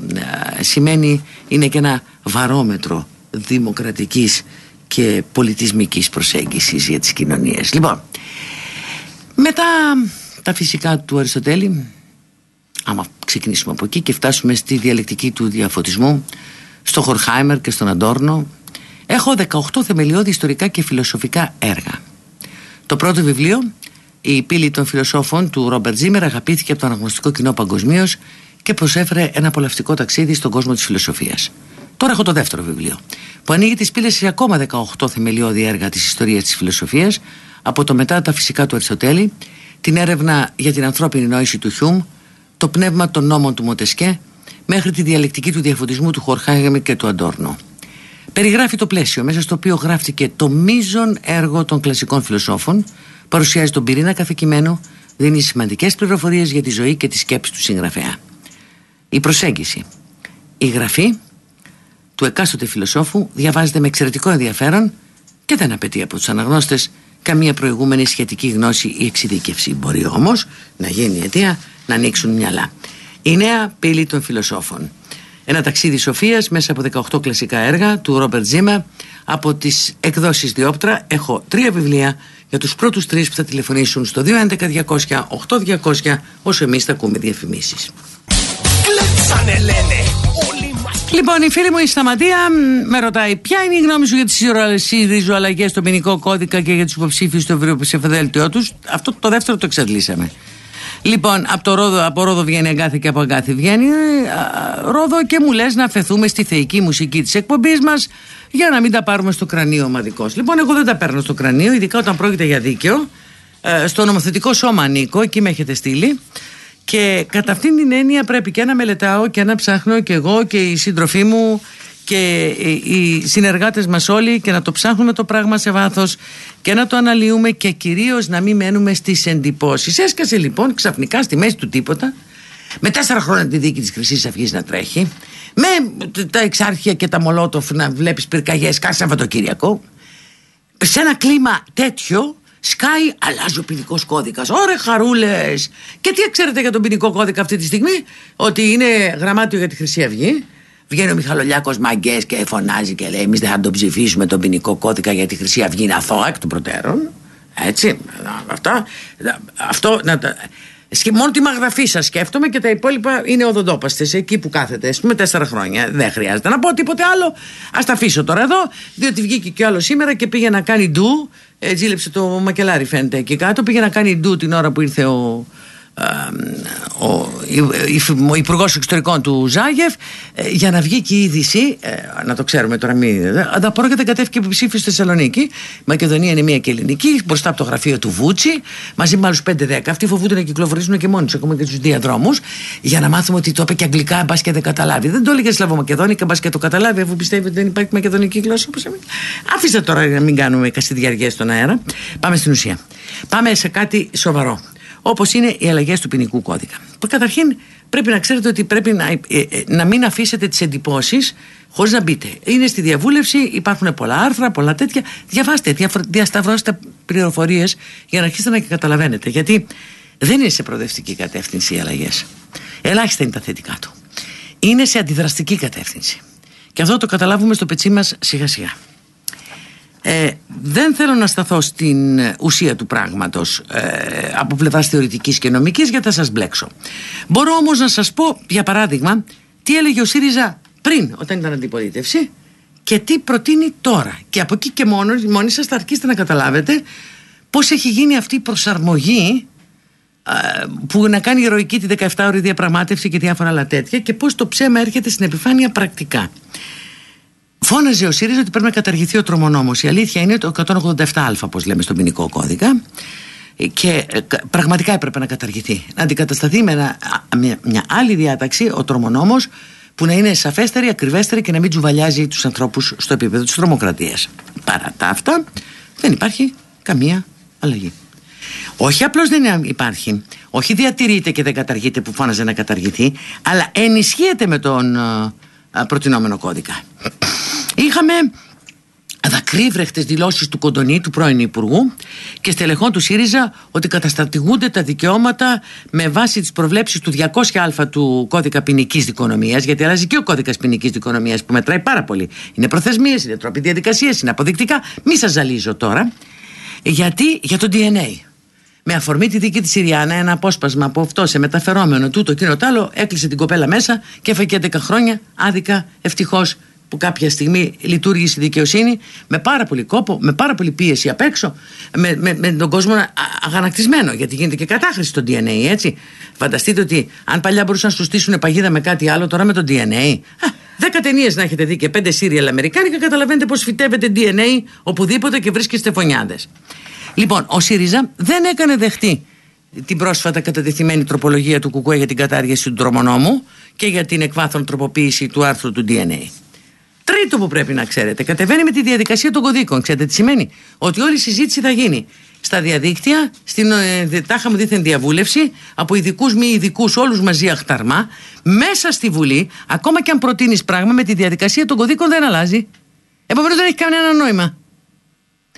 ε, σημαίνει είναι και ένα βαρόμετρο δημοκρατικής και πολιτισμικής προσέγγισης για τις κοινωνίες. Λοιπόν, μετά τα φυσικά του Αριστοτέλη, άμα ξεκινήσουμε από εκεί και φτάσουμε στη διαλεκτική του διαφωτισμού, στο Χορχάιμερ και στον Αντόρνο έχω 18 θεμελιώδη ιστορικά και φιλοσοφικά έργα. Το πρώτο βιβλίο, Η πύλη των φιλοσόφων του Ρόμπερτ Ζήμερ, αγαπήθηκε από το αναγνωστικό κοινό παγκοσμίως και προσέφερε ένα απολαυστικό ταξίδι στον κόσμο της φιλοσοφίας. Τώρα έχω το δεύτερο βιβλίο, που ανοίγει τις πύλες σε ακόμα 18 θεμελιώδη έργα της ιστορίας της φιλοσοφίας, από το μετά τα φυσικά του Αριστοτέλη, την έρευνα για την ανθρώπινη νόηση του Χιούμ, το πνεύμα των νόμων του Μοτεσκέ μέχρι τη διαλεκτική του διαφωτισμού του Χορχάγεμι και του Αντόρνο. Περιγράφει το πλαίσιο μέσα στο οποίο γράφτηκε το μείζον έργο των κλασικών φιλοσόφων, παρουσιάζει τον πυρήνα κάθε κειμένο, δίνει σημαντικές πληροφορίες για τη ζωή και τη σκέψη του συγγραφέα. Η προσέγγιση. Η γραφή του εκάστοτε φιλοσόφου διαβάζεται με εξαιρετικό ενδιαφέρον και δεν απαιτεί από τους αναγνώστες καμία προηγούμενη σχετική γνώση ή εξειδίκευση. Μπορεί όμως να γίνει αιτία να ανοίξουν μυαλά. Η νέα πύλη των φιλοσόφων. Ένα ταξίδι σοφίας μέσα από 18 κλασικά έργα του Ρόμπερτ Ζήμα από τις εκδόσεις Διόπτρα. Έχω τρία βιβλία για τους πρώτους τρεις που θα τηλεφωνήσουν στο 211-200-8200 όσο εμείς θα ακούμε διαφημίσεις. Λοιπόν, η φίλη μου η Σταματία με ρωτάει ποια είναι η γνώμη σου για τις ριζοαλλαγές στο ποινικό κώδικα και για τους υποψήφιους του Ευρωψηφοδέλτιό τους; Αυτό το δεύτερο το εξαντλήσαμε. Λοιπόν, από, το Ρόδο, από Ρόδο βγαίνει αγκάθι και από αγκάθι βγαίνει Ρόδο και μου λες να φεθούμε στη θεϊκή μουσική της εκπομπής μας για να μην τα πάρουμε στο κρανίο ομαδικώς. Λοιπόν, εγώ δεν τα παίρνω στο κρανίο, ειδικά όταν πρόκειται για δίκαιο. Ε, στο νομοθετικό σώμα ανήκω, εκεί με έχετε στείλει. Και κατά αυτήν την έννοια πρέπει και να μελετάω και να ψάχνω και εγώ και η σύντροφή μου και οι συνεργάτες μας όλοι και να το ψάχνουμε το πράγμα σε βάθος και να το αναλύουμε και κυρίως να μην μένουμε στις εντυπώσεις. Έσκασε λοιπόν ξαφνικά στη μέση του τίποτα με τέσσερα χρόνια τη δίκη της χρυσής Αυγής να τρέχει με τα εξάρχεια και τα μολότοφ να βλέπεις πυρκαγιές κάθε Σαββατοκύριακο σε ένα κλίμα τέτοιο σκάει αλλάζει ο ποινικός κώδικας. Ωρε χαρούλες! Και τι ξέρετε για τον ποινικό κώδικα αυτή τη στιγμή, Ότι είναι γραμμάτιο για τη Χρυσή Αυγή, Βγαίνει ο Μιχαλολιάκος μαγκές και φωνάζει και λέει: Εμείς δεν θα τον ψηφίσουμε τον ποινικό κώδικα γιατί η Χρυσή Αυγή είναι αθώα εκ των προτέρων. Έτσι. Αυτό, αυτό να, Μόνο τη μαγραφή σας σκέφτομαι και τα υπόλοιπα είναι οδοντόπαστες εκεί που κάθεται. Α πούμε τέσσερα χρόνια. Δεν χρειάζεται να πω τίποτε άλλο. Α τα αφήσω τώρα εδώ, διότι βγήκε και άλλο σήμερα και πήγε να κάνει ντου. Ε, ζήλεψε το μακελάρι, φαίνεται εκεί κάτω. Πήγε να κάνει ντου την ώρα που ήρθε ο, ο, ο Υπουργός Εξωτερικών του Ζάγεφ ε, για να βγει και η είδηση ε, να το ξέρουμε τώρα μην ανταπρόκειται κατέφυγε υποψήφιο στη Θεσσαλονίκη. Η Μακεδονία είναι μία και ελληνική μπροστά από το γραφείο του Βούτσι μαζί με άλλους 5-10 αυτοί φοβούνται να κυκλοφορήσουν και μόνοι τους ακόμα και τους διαδρόμους για να μάθουμε ότι το είπε και αγγλικά μπα και δεν καταλάβει. Δεν το έλεγε Σλαβομακεδόνικα μπα και το καταλάβει αφού πιστεύει ότι δεν υπάρχει μακεδονική γλώσσα όπως εμείς. αφήστε τώρα να μην κάνουμε καστιδιαριές στον αέρα. Πάμε στην ουσία. Πάμε σε κάτι σοβαρό όπως είναι οι αλλαγές του ποινικού κώδικα. Που καταρχήν πρέπει να ξέρετε ότι πρέπει να, ε, ε, να μην αφήσετε τις εντυπώσεις χωρίς να μπείτε. Είναι στη διαβούλευση, υπάρχουν πολλά άρθρα, πολλά τέτοια. Διαβάστε, διασταυρώστε πληροφορίες για να αρχίσετε να καταλαβαίνετε. Γιατί δεν είναι σε προοδευτική κατεύθυνση οι αλλαγές. Ελάχιστα είναι τα θετικά του. Είναι σε αντιδραστική κατεύθυνση. Και αυτό το καταλάβουμε στο πετσί μας σιγά σιγά. Ε, δεν θέλω να σταθώ στην ουσία του πράγματος ε, από πλευράς θεωρητικής και νομικής γιατί θα σας μπλέξω. Μπορώ όμως να σας πω για παράδειγμα τι έλεγε ο ΣΥΡΙΖΑ πριν όταν ήταν αντιπολίτευση και τι προτείνει τώρα. Και από εκεί και μόνος, μόνοι σας θα αρχίσετε να καταλάβετε πώς έχει γίνει αυτή η προσαρμογή ε, που να κάνει ηρωική τη 17ωρη διαπραγμάτευση και διάφορα άλλα τέτοια και πώς το ψέμα έρχεται στην επιφάνεια πρακτικά. Φώναζε ο ΣΥΡΙΖΑ ότι πρέπει να καταργηθεί ο τρομονόμος. Η αλήθεια είναι το 187α, όπως λέμε στον ποινικό κώδικα. Και ε, πραγματικά έπρεπε να καταργηθεί. Να αντικατασταθεί με μια, άλλη διάταξη, ο τρομονόμος, που να είναι σαφέστερη, ακριβέστερη και να μην τζουβαλιάζει τους ανθρώπους στο επίπεδο της τρομοκρατίας. Παρά τα αυτά, δεν υπάρχει καμία αλλαγή. Όχι απλώς δεν υπάρχει, όχι διατηρείται και δεν καταργείται που φώναζε να καταργηθεί, αλλά ενισχύεται με τον ε, προτινόμενο κώδικα. Είχαμε δακρύβρεχτες δηλώσεις του Κοντονή, του πρώην Υπουργού, και στελεχών του ΣΥΡΙΖΑ ότι καταστατηγούνται τα δικαιώματα με βάση τις προβλέψεις του 200α του κώδικα ποινικής δικονομίας, γιατί αλλάζει και ο κώδικας ποινικής δικονομίας που μετράει πάρα πολύ. Είναι προθεσμίες, είναι τρόποι διαδικασίες, είναι αποδεικτικά. Μη σας ζαλίζω τώρα. Γιατί για το DNA. Με αφορμή τη δίκη της Συριάννα, ένα απόσπασμα από αυτό σε μεταφερόμενο τούτο εκείνο το άλλο, έκλεισε την κοπέλα μέσα και έφαγε 11 χρόνια άδικα ευτυχώς που κάποια στιγμή λειτουργήσε η δικαιοσύνη με πάρα πολύ κόπο, με πάρα πολύ πίεση απ' έξω, με, με, με τον κόσμο αγανακτισμένο. Γιατί γίνεται και κατάχρηση στο DNA, έτσι. Φανταστείτε ότι αν παλιά μπορούσαν να σου στήσουν παγίδα με κάτι άλλο, τώρα με το DNA. Δέκα ταινίες να έχετε δει και πέντε σύριαλ Αμερικάνικα, καταλαβαίνετε πώς φυτεύετε DNA οπουδήποτε και βρίσκεστε φωνιάδες. Λοιπόν, ο ΣΥΡΙΖΑ δεν έκανε δεχτή την πρόσφατα κατατεθειμένη τροπολογία του ΚΚΕ για την κατάργηση του τρομονόμου και για την εκβάθρον τροποποίηση του άρθρου του DNA. Τρίτο που πρέπει να ξέρετε, κατεβαίνει με τη διαδικασία των κωδίκων. Ξέρετε τι σημαίνει, Ότι όλη η συζήτηση θα γίνει στα διαδίκτυα, στην ε, τάχα μου δίθεν διαβούλευση, από ειδικούς μη ειδικούς, όλους μαζί αχταρμά, μέσα στη Βουλή, ακόμα και αν προτείνεις πράγμα με τη διαδικασία των κωδίκων δεν αλλάζει. Επομένως δεν έχει κανένα νόημα.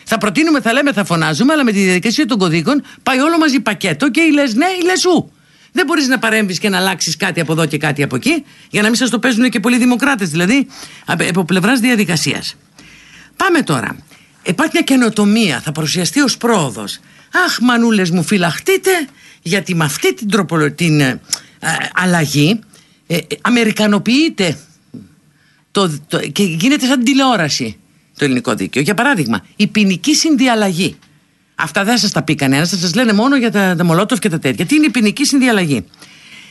Θα προτείνουμε, θα λέμε, θα φωνάζουμε, αλλά με τη διαδικασία των κωδίκων πάει όλο μαζί πακέτο και ή λες ναι ή λες ου. Δεν μπορείς να παρέμβεις και να αλλάξεις κάτι από εδώ και κάτι από εκεί, για να μην σας το παίζουν και πολλοί δημοκράτες, δηλαδή από πλευράς διαδικασίας. Πάμε τώρα. Υπάρχει μια καινοτομία, θα παρουσιαστεί ως πρόοδος. Αχ, μανούλες μου, φυλαχτείτε, γιατί με αυτή την, τροπολο, την ε, αλλαγή ε, αμερικανοποιείται το, το, και γίνεται σαν τηλεόραση το ελληνικό δίκαιο. Για παράδειγμα, η ποινική συνδιαλλαγή. Αυτά δεν σας τα πει κανένας, θα σας λένε μόνο για τα, τα μολότοφ και τα τέτοια. Τι είναι η ποινική συνδιαλλαγή;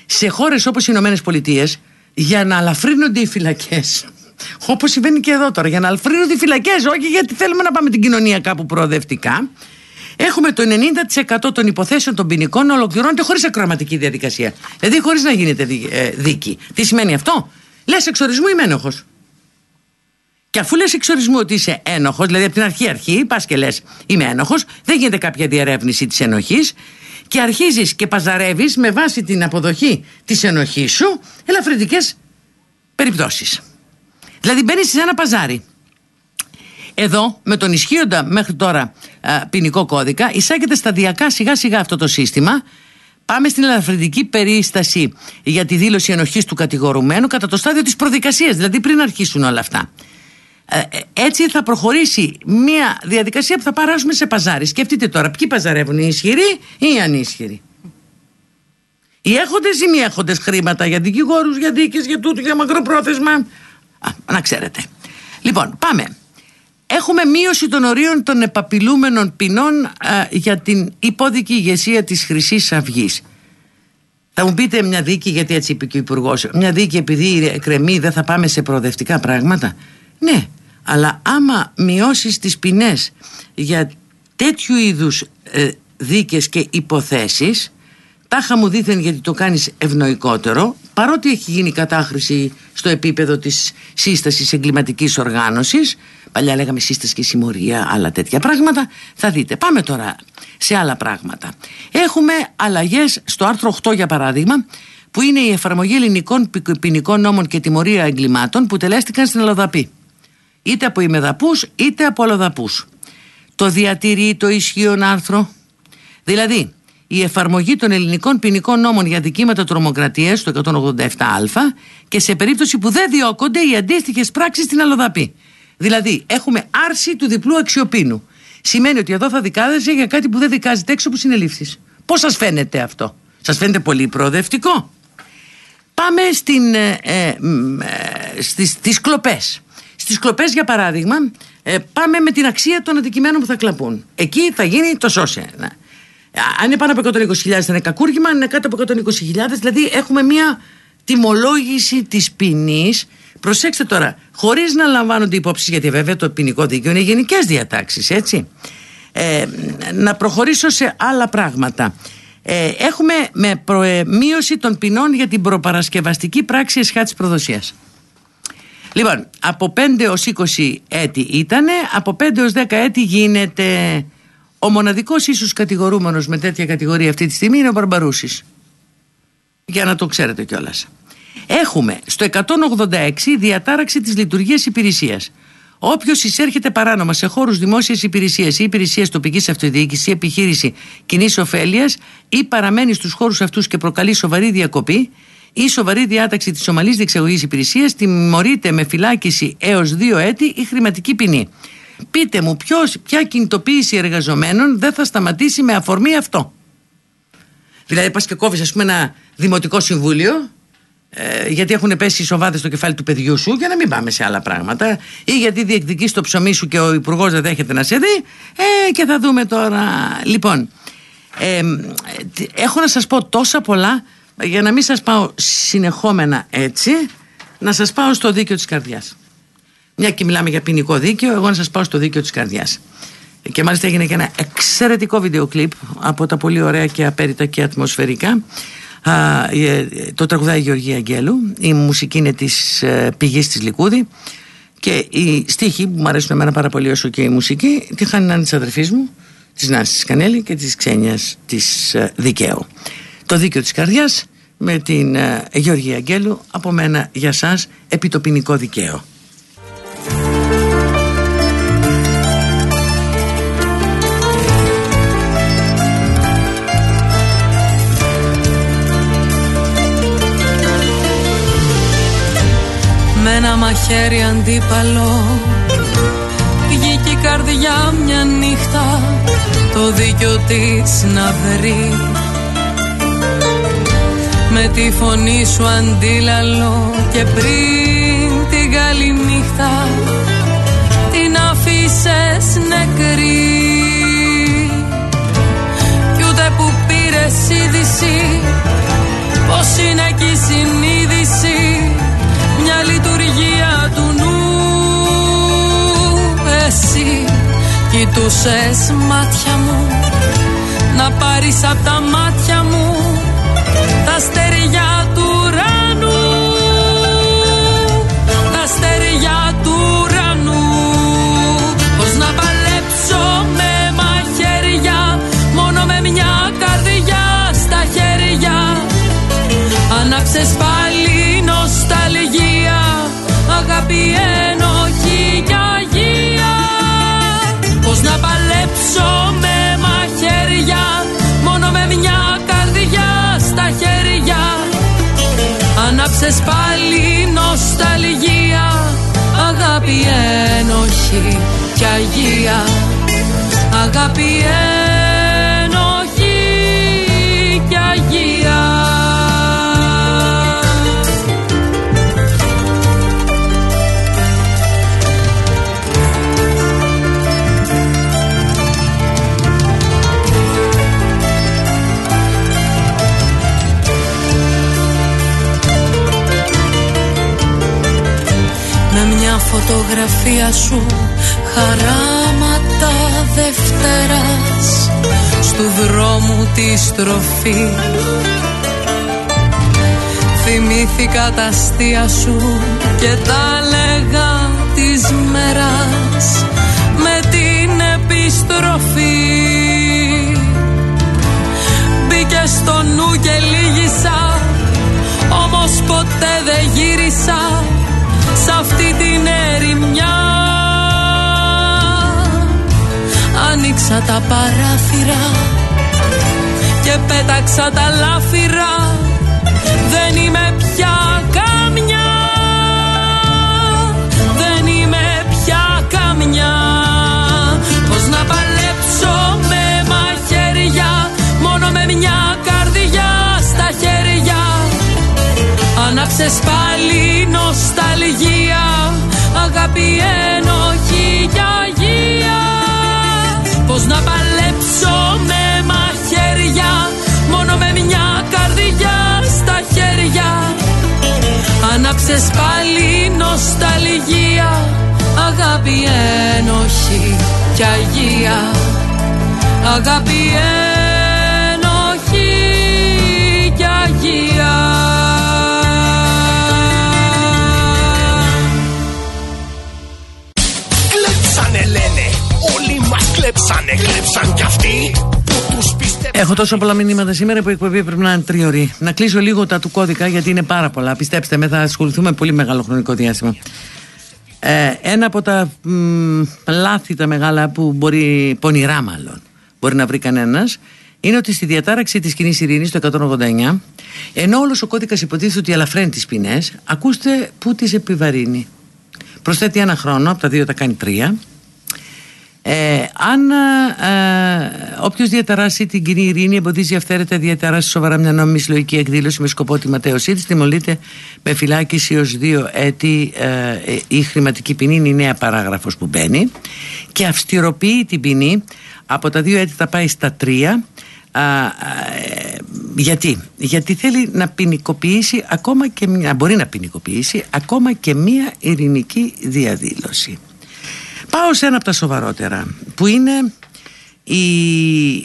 Σε χώρες όπως οι Ηνωμένες Πολιτείες, για να αλαφρύνονται οι φυλακές, όπως συμβαίνει και εδώ τώρα, για να αλαφρύνονται οι φυλακές, όχι γιατί θέλουμε να πάμε την κοινωνία κάπου προοδευτικά, έχουμε το 90% των υποθέσεων των ποινικών να ολοκληρώνεται χωρίς ακροαματική διαδικασία. Δηλαδή χωρίς να γίνεται ε, δίκη. Τι σημαίνει αυτό, λες εξορισμού είμαι ένοχο. Και αφού λες εξορισμού ότι είσαι ένοχος, δηλαδή από την αρχή αρχή, πας και λες είμαι ένοχος, δεν γίνεται κάποια διαρεύνηση της ενοχής και αρχίζεις και παζαρεύεις με βάση την αποδοχή της ενοχής σου ελαφρυντικές περιπτώσεις. Δηλαδή μπαίνεις σε ένα παζάρι. Εδώ, με τον ισχύοντα μέχρι τώρα α, ποινικό κώδικα, εισάγεται σταδιακά σιγά σιγά αυτό το σύστημα. Πάμε στην ελαφρυντική περίσταση για τη δήλωση ενοχής του κατηγορουμένου κατά το στάδιο της προδικασίας, δηλαδή πριν αρχίσουν όλα αυτά. Ε, ε, έτσι θα προχωρήσει μια διαδικασία που θα παράσουμε σε παζάρι. Σκεφτείτε τώρα, ποιοι παζαρεύουν, οι ισχυροί ή οι ανίσχυροι; Οι έχοντες ή μη έχοντες χρήματα για δικηγόρους, για δίκες, για τούτο, για μακροπρόθεσμα; Α, να ξέρετε. Λοιπόν, πάμε. Έχουμε μείωση των ορίων των επαπειλούμενων ποινών για την υπόδικη ηγεσία της χρυσής αυγής. Θα μου πείτε μια δίκη, γιατί έτσι είπε και ο Υπουργός, μια δίκη επειδή κρεμεί δεν θα πάμε σε προοδευτικά πράγματα; Ναι, αλλά άμα μειώσεις τις ποινές για τέτοιου είδους ε, δίκες και υποθέσεις τάχα μου δίθεν γιατί το κάνεις ευνοϊκότερο παρότι έχει γίνει κατάχρηση στο επίπεδο της σύστασης εγκληματικής οργάνωσης παλιά λέγαμε σύσταση και συμμορία άλλα τέτοια πράγματα θα δείτε. Πάμε τώρα σε άλλα πράγματα. Έχουμε αλλαγές στο άρθρο 8 για παράδειγμα που είναι η εφαρμογή ελληνικών ποινικών νόμων και τιμωρία εγκλημάτων που τελέστηκαν στην Ελλοδαπή είτε από ημεδαπούς είτε από αλλοδαπούς το διατηρεί το ισχύον άρθρο; Δηλαδή η εφαρμογή των ελληνικών ποινικών νόμων για δικήματα τρομοκρατίας το 187α και σε περίπτωση που δεν διώκονται οι αντίστοιχες πράξεις στην Αλλοδαπή. Δηλαδή έχουμε άρση του διπλού αξιοπίνου. Σημαίνει ότι εδώ θα δικάζεσαι για κάτι που δεν δικάζεται έξω που συνελήφθης. Πώς σας φαίνεται αυτό; Σας φαίνεται πολύ προοδευτικό; Πάμε στην, ε, ε, ε στις, στις κλοπές. Στις κλοπές για παράδειγμα ε, πάμε με την αξία των αντικειμένων που θα κλαπούν. Εκεί θα γίνει το σώσε. Αν είναι πάνω από 120.000 θα είναι κακούργημα, αν είναι κάτω από 120.000, δηλαδή έχουμε μια τιμολόγηση της ποινής. Προσέξτε τώρα, χωρίς να λαμβάνονται υπόψη, γιατί βέβαια το ποινικό δίκαιο είναι γενικές διατάξεις, έτσι. Ε, να προχωρήσω σε άλλα πράγματα. Ε, έχουμε με μείωση των ποινών για την προπαρασκευαστική πράξη εσχάτης προδοσίας. Λοιπόν, από 5 έως 20 έτη ήτανε, από 5 έως 10 έτη γίνεται ο μοναδικός ίσως κατηγορούμενος με τέτοια κατηγορία αυτή τη στιγμή είναι ο Μπαρμπαρούσης. Για να το ξέρετε κιόλας. Έχουμε στο 186 διατάραξη της λειτουργίας υπηρεσίας. Όποιος εισέρχεται παράνομα σε χώρους δημόσιας υπηρεσίας ή υπηρεσία τοπικής αυτοδιοίκησης ή επιχείρηση κοινής ωφέλειας ή παραμένει στους χώρους αυτούς και προκαλεί σοβαρή διακοπή ή σοβαρή διάταξη της ομαλής διεξαγωγής υπηρεσίας, τιμωρείται με φυλάκιση έως δύο έτη ή χρηματική ποινή. Πείτε μου ποιος, ποια κινητοποίηση εργαζομένων δεν θα σταματήσει με αφορμή αυτό; Δηλαδή πας και κόβεις ας πούμε ένα δημοτικό συμβούλιο ε, γιατί έχουν πέσει οι σοβάδες στο κεφάλι του παιδιού σου για να μην πάμε σε άλλα πράγματα ή γιατί διεκδικείς το ψωμί σου και ο υπουργός δεν δέχεται να σε δει ε, και θα δούμε τώρα. Λοιπόν, ε, έχω να σας πω τόσα πολλά για να μην σας πάω συνεχόμενα έτσι να σας πάω στο δίκαιο της καρδιάς. Μια και μιλάμε για ποινικό δίκαιο, εγώ να σας πάω στο δίκαιο της καρδιάς. Και μάλιστα έγινε και ένα εξαιρετικό βίντεο κλιπ από τα πολύ ωραία και απέριτα και ατμοσφαιρικά. Ε, το τραγουδάει η Γεωργία Αγγέλου. Η μουσική είναι της ε, πηγής της Λικούδη. Και οι στίχοι που μου αρέσουν εμένα πάρα πολύ όσο και η μουσική τη χάνει να της αδερφής μου, της Νάσης Κανέλη και της Ξένιας της ε, Δικαίου. Το δίκαιο της καρδιάς με την Γεωργία Αγγέλου από μένα για σας επί το ποινικό δικαίο. ένα μαχαίρι αντίπαλο Βγήκε η καρδιά μια νύχτα το δίκιο της να βρει Με τη φωνή σου αντίλαλο. Και πριν την καλή νύχτα την αφήσες νεκρή. Κι ούτε που πήρες είδηση πως είναι εκεί η συνείδηση μια λειτουργία του νου. Εσύ κοιτούσες μάτια μου Να πάρεις από τα μάτια μου Τα στεριά του ουρανού. Τα στεριά του ουρανού. Πώς να παλέψω με μαχαίρια Μόνο με μια καρδιά στα χέρια. Άναψες πάλι νοσταλγία Αγάπη ενοχή και αγία. Πώς να παλέψω Άναψες πάλι νοσταλγία Αγάπη ένοχη και αγία. Αγάπη ένοχη φωτογραφία σου. Χαράματα Δευτέρας στου δρόμου της στροφή Θυμήθηκα τα αστεία σου και τα λέγα της μέρας με την επιστροφή. Μπήκε στο νου και λύγησα όμως ποτέ δεν γύρισα σ' αυτή την ερημιά. Άνοιξα τα παράθυρα και πέταξα τα λάφυρα. Δεν είμαι πια Άναψες πάλι νοσταλγία Αγάπη ένοχη κι αγία. Πώς να παλέψω με μαχαίρια Μόνο με μια καρδιά στα χέρια. Άναψες πάλι νοσταλγία Αγάπη ένοχη κι αγία. Αγάπη ένοχη μας κλέψανε Κλέψαν κι αυτοί Έχω τόσο πολλά μηνύματα σήμερα που η εκπομπή πρέπει να είναι τρίωρη. Να κλείσω λίγο τα του κώδικα γιατί είναι πάρα πολλά. Πιστέψτε με, θα ασχοληθούμε πολύ μεγάλο χρονικό διάστημα. Ε, ένα από τα μ, λάθη τα μεγάλα που μπορεί, πονηρά μάλλον, μπορεί να βρει κανένας, είναι ότι στη διατάραξη της κοινής ειρήνης το 189, ενώ όλος ο κώδικας υποτίθεται ότι αλαφραίνει τις ποινές, ακούστε πού τις επιβαρύνει. Προσθέτει ένα χρόνο, από τα δύο τα κάνει τρία, ε, αν ε, όποιος διαταράσει την κοινή ειρήνη εμποδίζει αυθαίρετα διαταράσει σοβαρά μια νόμιμη συλλογική εκδήλωση με σκοπό τη ματέωσή της, τιμωρείται με φυλάκιση ω δύο έτη ε, η χρηματική ποινή είναι η νέα παράγραφος που μπαίνει και αυστηροποιεί την ποινή από τα δύο έτη θα πάει στα τρία. Α, ε, γιατί, γιατί θέλει να ποινικοποιήσει ακόμα και να μπορεί να ποινικοποιήσει ακόμα και μία ειρηνική διαδήλωση. Πάω σε ένα από τα σοβαρότερα που είναι η ε,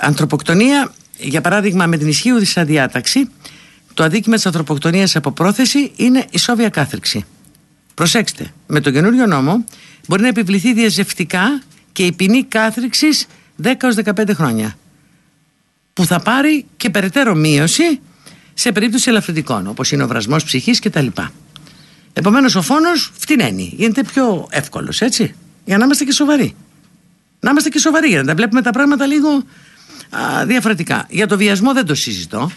ανθρωποκτονία για παράδειγμα με την ισχύουδη διάταξη το αδίκημα της ανθρωποκτονίας από πρόθεση είναι η σόβια κάθριξη. Προσέξτε, με τον καινούριο νόμο μπορεί να επιβληθεί διαζευτικά και η ποινή κάθριξης 10 15 χρόνια που θα πάρει και περαιτέρω μείωση σε περίπτωση ελαφρυντικών όπως είναι ο βρασμός ψυχής κτλ. Επομένως ο φόνος φτηνένει. Γίνεται πιο εύκολος, έτσι. Για να είμαστε και σοβαροί. Να είμαστε και σοβαροί, για να τα βλέπουμε τα πράγματα λίγο α, διαφορετικά. Για το βιασμό δεν το συζητώ.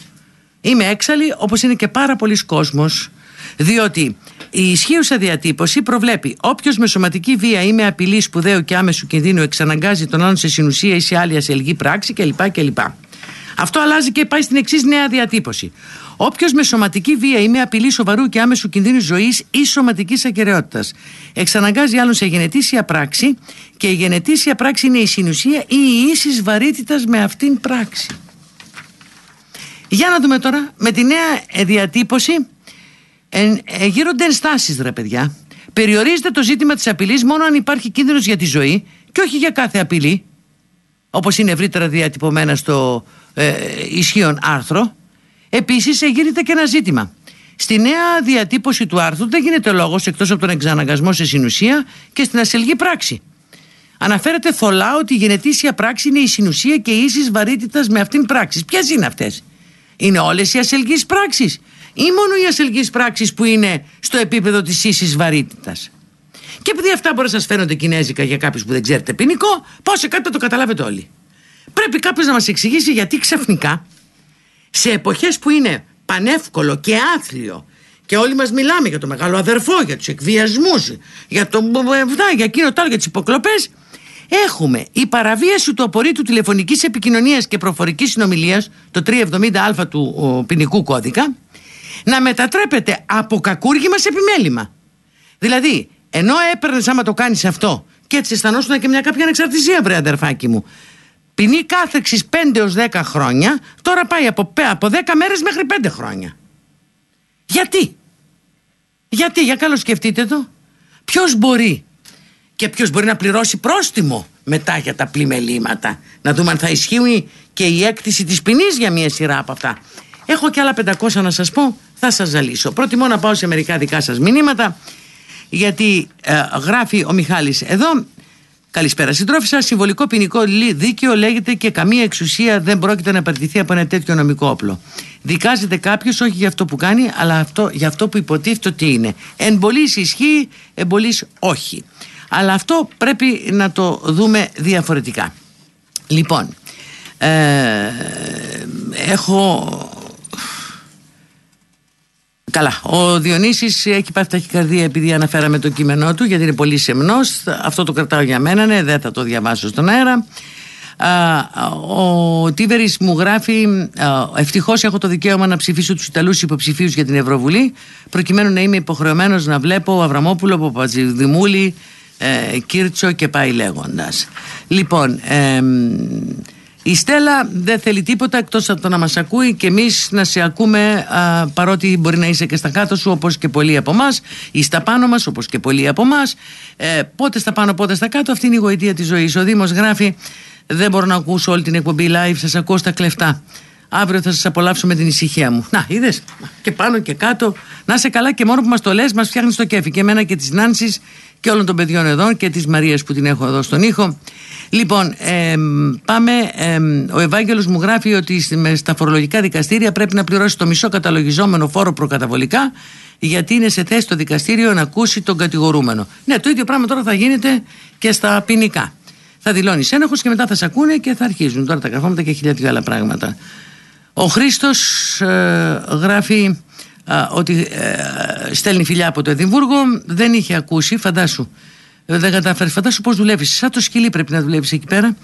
Είμαι έξαλλη, όπως είναι και πάρα πολλοί κόσμος, διότι η ισχύουσα διατύπωση προβλέπει όποιος με σωματική βία ή με απειλή σπουδαίου και άμεσου κινδύνου εξαναγκάζει τον άλλον σε συνουσία ή σε άλλη ασελγή πράξη κλπ. Αυτό αλλάζει και πάει στην εξής νέα διατύπωση. Όποιος με σωματική βία ή με απειλή σοβαρού και άμεσου κινδύνου ζωής ή σωματικής ακαιρεότητας εξαναγκάζει άλλον σε γενετήσια πράξη και η γενετήσια πράξη είναι η συνουσία ή η ίση βαρύτητας με αυτήν πράξη. Για να δούμε τώρα με τη νέα διατύπωση ε, ε, γύρονται ενστάσεις, ρε παιδιά. Περιορίζεται το ζήτημα της απειλής μόνο αν υπάρχει κίνδυνος για τη ζωή και όχι για κάθε απειλή, όπως είναι ευρύτερα διατυπωμένα στο ε, ισχύον άρθρο. Επίσης, γίνεται και ένα ζήτημα. Στη νέα διατύπωση του άρθρου δεν γίνεται λόγος εκτός από τον εξαναγκασμό σε συνουσία και στην ασελγή πράξη. Αναφέρεται θολά ότι η γενετήσια πράξη είναι η συνουσία και η ίσης βαρύτητας με αυτήν πράξης. Ποιες είναι αυτές, Είναι όλες οι ασελγείς πράξεις, ή μόνο οι ασελγείς πράξεις που είναι στο επίπεδο της ίσης βαρύτητας; Και επειδή αυτά μπορεί να σας φαίνονται κινέζικα για κάποιους που δεν ξέρετε ποινικό, πάω σε κάτι το καταλάβετε όλοι. Πρέπει κάποιος να μας εξηγήσει γιατί ξαφνικά σε εποχές που είναι πανεύκολο και άθλιο και όλοι μας μιλάμε για το μεγάλο αδερφό, για τους εκβιασμούς, για το για εκείνο το άλλο, για τις υποκλοπές, έχουμε η παραβίαση του απορρίτου τηλεφωνικής επικοινωνίας και προφορικής συνομιλίας, το 370α του ποινικού κώδικα, να μετατρέπεται από κακούργημα σε επιμέλημα. Δηλαδή, ενώ έπαιρνες άμα το κάνεις αυτό και έτσι αισθανόσουν και μια κάποια ανεξαρτησία, βρε αδερφάκι μου, ποινή κάθεξης 5 έως 10 χρόνια τώρα πάει από, από 10 μέρες μέχρι 5 χρόνια. Γιατί; Γιατί, για καλώς σκεφτείτε το. ποιος μπορεί και ποιος μπορεί να πληρώσει πρόστιμο μετά για τα πλημελήματα; Να δούμε αν θα ισχύει και η έκτηση της ποινής για μια σειρά από αυτά έχω και άλλα 500 να σας πω θα σας ζαλίσω προτιμώ να πάω σε μερικά δικά σας μηνύματα γιατί ε, γράφει ο Μιχάλης εδώ Καλησπέρα συντρόφισσα. Συμβολικό ποινικό δίκαιο λέγεται και καμία εξουσία δεν πρόκειται να παραιτηθεί από ένα τέτοιο νομικό όπλο. Δικάζεται κάποιος όχι για αυτό που κάνει, αλλά αυτό, για αυτό που υποτίθεται ότι είναι. Εν ισχύει, εν όχι. Αλλά αυτό πρέπει να το δούμε διαφορετικά. Λοιπόν, ε, έχω Καλά. Ο Διονύσης έχει πάθει ταχυκαρδία επειδή αναφέραμε το κείμενό του, γιατί είναι πολύ σεμνός. Αυτό το κρατάω για μένα, ναι, δεν θα το διαβάσω στον αέρα. Ο Τίβερης μου γράφει Ευτυχώς έχω το δικαίωμα να ψηφίσω τους Ιταλούς υποψηφίους για την Ευρωβουλή, προκειμένου να είμαι υποχρεωμένος να βλέπω Αβραμόπουλο, Παπατζηδημούλη, ε, Κίρτσο και πάει λέγοντας. Λοιπόν, ε, η Στέλλα δεν θέλει τίποτα εκτός από το να μας ακούει και εμείς να σε ακούμε α, παρότι μπορεί να είσαι και στα κάτω σου όπως και πολλοί από εμάς ή στα πάνω μας όπως και πολλοί από εμάς. Ε, πότε στα πάνω πότε στα κάτω αυτή είναι η γοητεία της ζωής. Ο Δήμος γράφει δεν μπορώ να ακούσω όλη την εκπομπή live σας ακούω στα κλεφτά. Αύριο θα σας απολαύσω με την ησυχία μου. Να, είδες και πάνω και κάτω. Να είσαι καλά και μόνο που μας το λες μας φτιάχνεις το κέφι. Και εμένα και της Νάνσης και όλων των παιδιών εδώ και της Μαρίας που την έχω εδώ στον ήχο. Λοιπόν, ε, πάμε. Ε, ο Ευάγγελος μου γράφει ότι στα φορολογικά δικαστήρια πρέπει να πληρώσει το μισό καταλογιζόμενο φόρο προκαταβολικά γιατί είναι σε θέση το δικαστήριο να ακούσει τον κατηγορούμενο. Ναι, το ίδιο πράγμα τώρα θα γίνεται και στα ποινικά. Θα δηλώνεις ένοχος και μετά θα σε ακούνε και θα αρχίζουν τώρα τα καθόματα και χιλιάδε άλλα πράγματα. Ο Χρήστος ε, γράφει ότι ε, στέλνει φιλιά από το Εδιμβούργο, δεν είχε ακούσει, φαντάσου ε, δεν κατάφερες. Φαντάσου πώς δουλεύεις. Σαν το σκυλί πρέπει να δουλεύεις εκεί πέρα.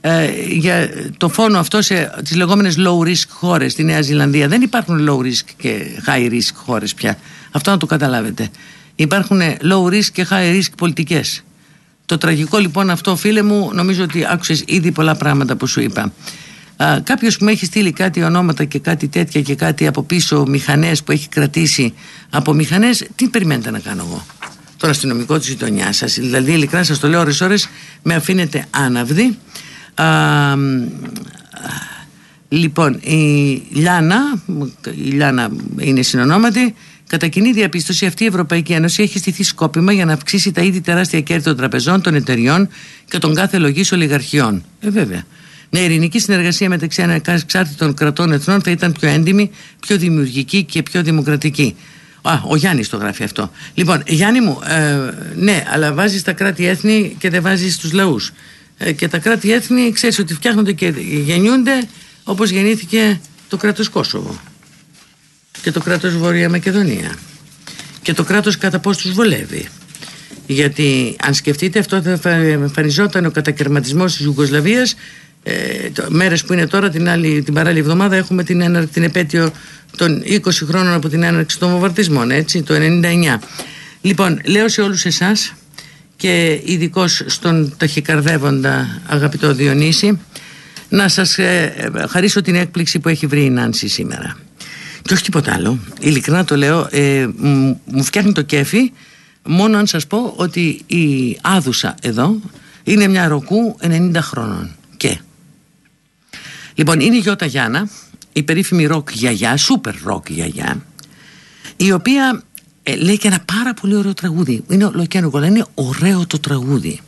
Ε, για το φόνο αυτό σε τις λεγόμενες low risk χώρες στη Νέα Ζηλανδία. Δεν υπάρχουν low risk και high risk χώρες πια. Αυτό να το καταλάβετε. Υπάρχουν low risk και high risk πολιτικές. Το τραγικό λοιπόν αυτό, φίλε μου, νομίζω ότι άκουσες ήδη πολλά πράγματα που σου είπα. Κάποιος που με έχει στείλει κάτι ονόματα και κάτι τέτοια και κάτι από πίσω μηχανές που έχει κρατήσει από μηχανές, τι περιμένετε να κάνω εγώ; Τον αστυνομικό της γειτονιάς σας. Δηλαδή, ειλικρινά σας το λέω ώρε-ώρε, με αφήνετε άναυδη. Α, λοιπόν, η Λιάνα, η Λιάνα είναι συνονόματη, κατά κοινή διαπίστωση αυτή η Ευρωπαϊκή Ένωση έχει στηθεί σκόπιμα για να αυξήσει τα ήδη τεράστια κέρδη των τραπεζών, των εταιριών και των κάθε λογής ολιγαρχιών. Ε, βέβαια. Μια ειρηνική συνεργασία μεταξύ ανεξάρτητων κρατών εθνών θα ήταν πιο έντιμη, πιο δημιουργική και πιο δημοκρατική. Α, ο Γιάννης το γράφει αυτό. Λοιπόν, Γιάννη μου, ε, ναι, αλλά βάζεις τα κράτη-έθνη και δεν βάζεις τους λαούς. Ε, και τα κράτη-έθνη ξέρεις ότι φτιάχνονται και γεννιούνται όπως γεννήθηκε το κράτος Κόσοβο και το κράτος Βόρεια Μακεδονία και το κράτος κατά πώς τους βολεύει. Γιατί αν σκεφτείτε αυτό θα εμφανιζόταν ο κατακαιρματισμός της Ιουγκοσλαβίας ε, μέρες που είναι τώρα την, άλλη, την παράλληλη εβδομάδα έχουμε την, την επέτειο των 20 χρόνων από την έναρξη των βομβαρδισμών έτσι το 99 λοιπόν λέω σε όλους εσάς και ειδικώς στον ταχυκαρδεύοντα αγαπητό Διονύση να σας ε, χαρίσω την έκπληξη που έχει βρει η Νάνση σήμερα. Και όχι τίποτα άλλο. Ειλικρινά το λέω ε, μου φτιάχνει το κέφι μόνο αν σας πω ότι η Άδουσα εδώ είναι μια ροκού 90 χρόνων. Και Λοιπόν, είναι η Γιώτα Γιάννα, η περίφημη ροκ γιαγιά, σούπερ ροκ γιαγιά, η οποία ε, λέει και ένα πάρα πολύ ωραίο τραγούδι. Είναι ο είναι ωραίο το τραγούδι.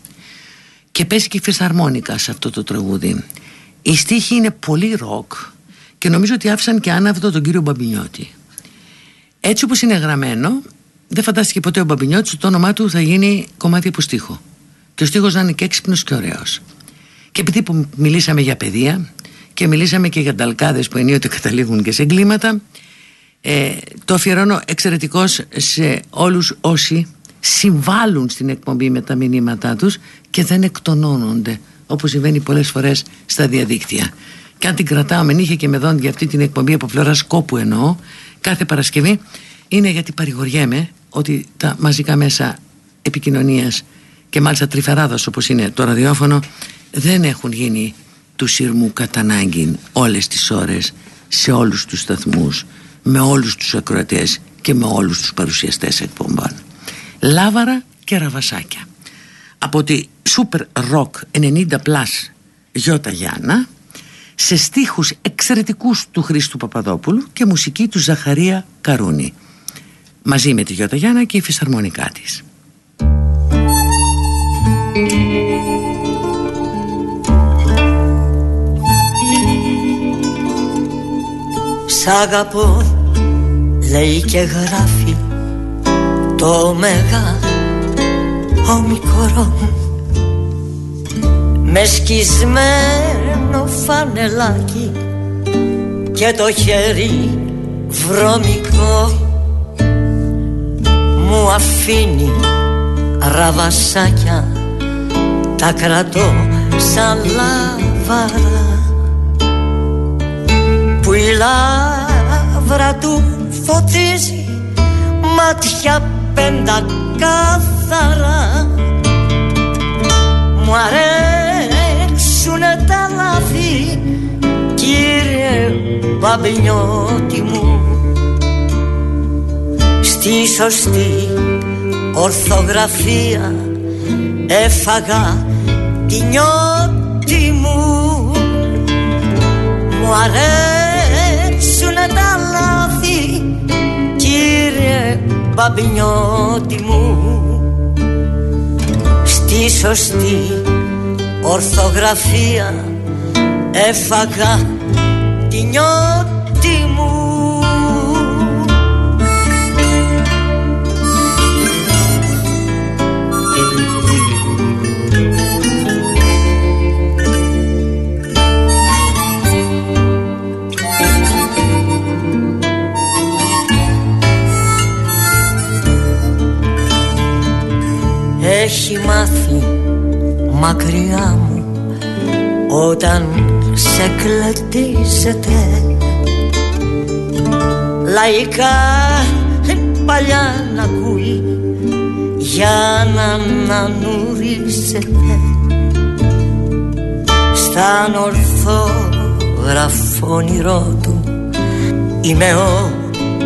Και παίζει και φυσαρμόνικα σε αυτό το τραγούδι. Η στίχη είναι πολύ ροκ και νομίζω ότι άφησαν και άναυδο τον κύριο Μπαμπινιώτη. Έτσι όπως είναι γραμμένο, δεν φαντάστηκε ποτέ ο Μπαμπινιώτης ότι το όνομά του θα γίνει κομμάτι από στίχο. Και ο στίχος να είναι και έξυπνος και ωραίος. Και επειδή που μιλήσαμε για παιδεία, και μιλήσαμε και για ταλκάδες που ενίοτε καταλήγουν και σε εγκλήματα. Ε, το αφιερώνω εξαιρετικώς σε όλους όσοι συμβάλλουν στην εκπομπή με τα μηνύματά τους και δεν εκτονώνονται όπως συμβαίνει πολλές φορές στα διαδίκτυα. Και αν την κρατάω με νύχια και με δόντια αυτή την εκπομπή από πλευρά σκόπου εννοώ κάθε Παρασκευή είναι γιατί παρηγοριέμαι ότι τα μαζικά μέσα επικοινωνίας και μάλιστα τρυφεράδας όπως είναι το ραδιόφωνο δεν έχουν γίνει του σειρμού κατά ανάγκη όλες τις ώρες σε όλους τους σταθμούς με όλους τους ακροατές και με όλους τους παρουσιαστές εκπομπών. Λάβαρα κεραβασάκια από τη Super Rock 90 Plus Γιώτα Γιάννα σε στίχους εξαιρετικούς του Χρήστου Παπαδόπουλου και μουσική του Ζαχαρία Καρούνη. Μαζί με τη Γιώτα Γιάννα και η φυσαρμονικά της. Σ' αγαπώ λέει και γράφει το μεγάλο μικρό με σκισμένο φανελάκι και το χέρι βρωμικό μου αφήνει ραβασάκια. Τα κρατώ σαν λάβαρα που η λάβρα του φωτίζει μάτια πέντα καθαρά. Μου αρέσουνε τα λάθη κύριε Μπαμπινιώτη μου. Στη σωστή ορθογραφία έφαγα τη νιώτη μου. Μου αρέσουνε τα λάθη κύριε Μπαμπινιώτη μου. Στη σωστή ορθογραφία έφαγα τη νιώτη Έχει μάθει μακριά μου όταν σε κλετίζεται. Λαϊκά παλιά να ακούει για να ανανουρίζεται Στα ορθόγραφο όνειρό του είμαι ο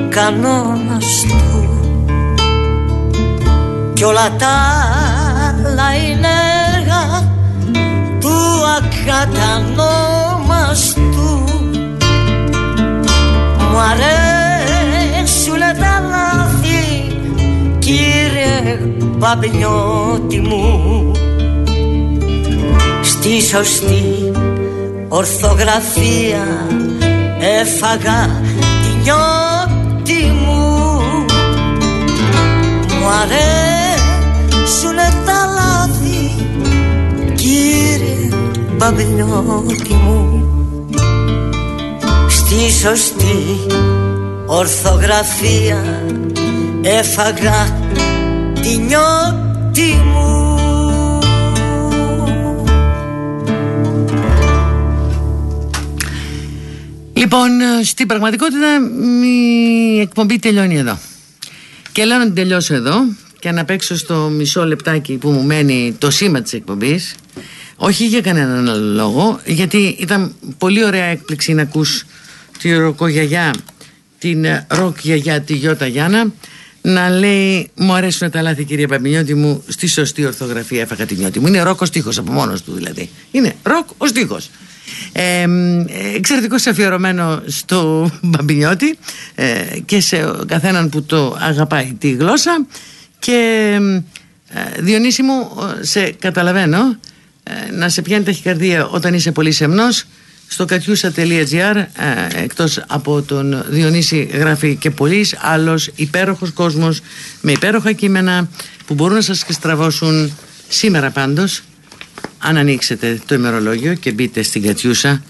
κανόνας του κι όλα τα άλλα είναι έργα του ακατανόμαστου. Μου αρέσουνε τα λάθη κύριε Παπινιώτη μου. Στη σωστή ορθογραφία έφαγα τη νιώτη μου. Μου αρέσουνε Μπαμπινιώτη μου. Στη σωστή ορθογραφία έφαγα τη νιώτη μου. Λοιπόν, στην πραγματικότητα η εκπομπή τελειώνει εδώ. Και λέω να την τελειώσω εδώ και να παίξω στο μισό λεπτάκι που μου μένει το σήμα της εκπομπής όχι για κανέναν άλλο λόγο γιατί ήταν πολύ ωραία έκπληξη να ακούς τη ροκογιαγιά την ροκ γιαγιά τη Γιώτα Γιάννα να λέει μου αρέσουν τα λάθη κυρία Μπαμπινιώτη μου στη σωστή ορθογραφία έφαγα τη νιότη μου είναι ροκ ο στίχος από μόνος του δηλαδή. Είναι ροκ ο στίχος. Ε, εξαιρετικός αφιερωμένο στο Μπαμπινιώτη ε, και σε καθέναν που το αγαπάει τη γλώσσα. Και ε, Διονύση μου σε καταλαβαίνω ε, να σε πιάνει ταχυκαρδία όταν είσαι πολύ σεμνός στο κατιούσα.gr ε, εκτός από τον Διονύση γράφει και πολλής άλλος υπέροχος κόσμος με υπέροχα κείμενα που μπορούν να σας στραβώσουν σήμερα πάντως. Αν ανοίξετε το ημερολόγιο και μπείτε στην Κατιούσα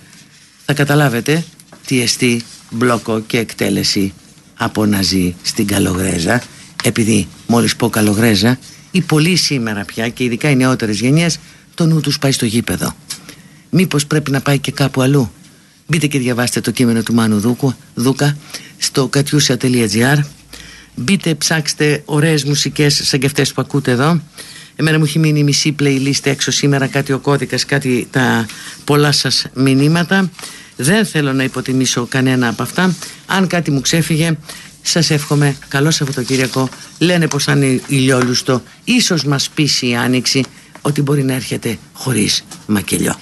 θα καταλάβετε τι εστί μπλόκο και εκτέλεση από να ζει στην Καλογρέζα. Επειδή μόλις πω Καλογρέζα οι πολλοί σήμερα πια και ειδικά οι νεότερες γενιές το νου τους πάει στο γήπεδο. Μήπως πρέπει να πάει και κάπου αλλού. Μπείτε και διαβάστε το κείμενο του Μάνου Δούκου, Δούκα στο κατιούσα.gr μπείτε ψάξτε ωραίες μουσικές σαν και αυτές που ακούτε εδώ. Εμένα μου έχει μείνει μισή playlist έξω σήμερα, κάτι ο κώδικας, κάτι τα πολλά σας μηνύματα. Δεν θέλω να υποτιμήσω κανένα από αυτά. Αν κάτι μου ξέφυγε, σας εύχομαι καλό Σαββατοκύριακο. Λένε πως θα είναι ηλιόλουστο. Ίσως μας πείσει η Άνοιξη ότι μπορεί να έρχεται χωρίς μακελιό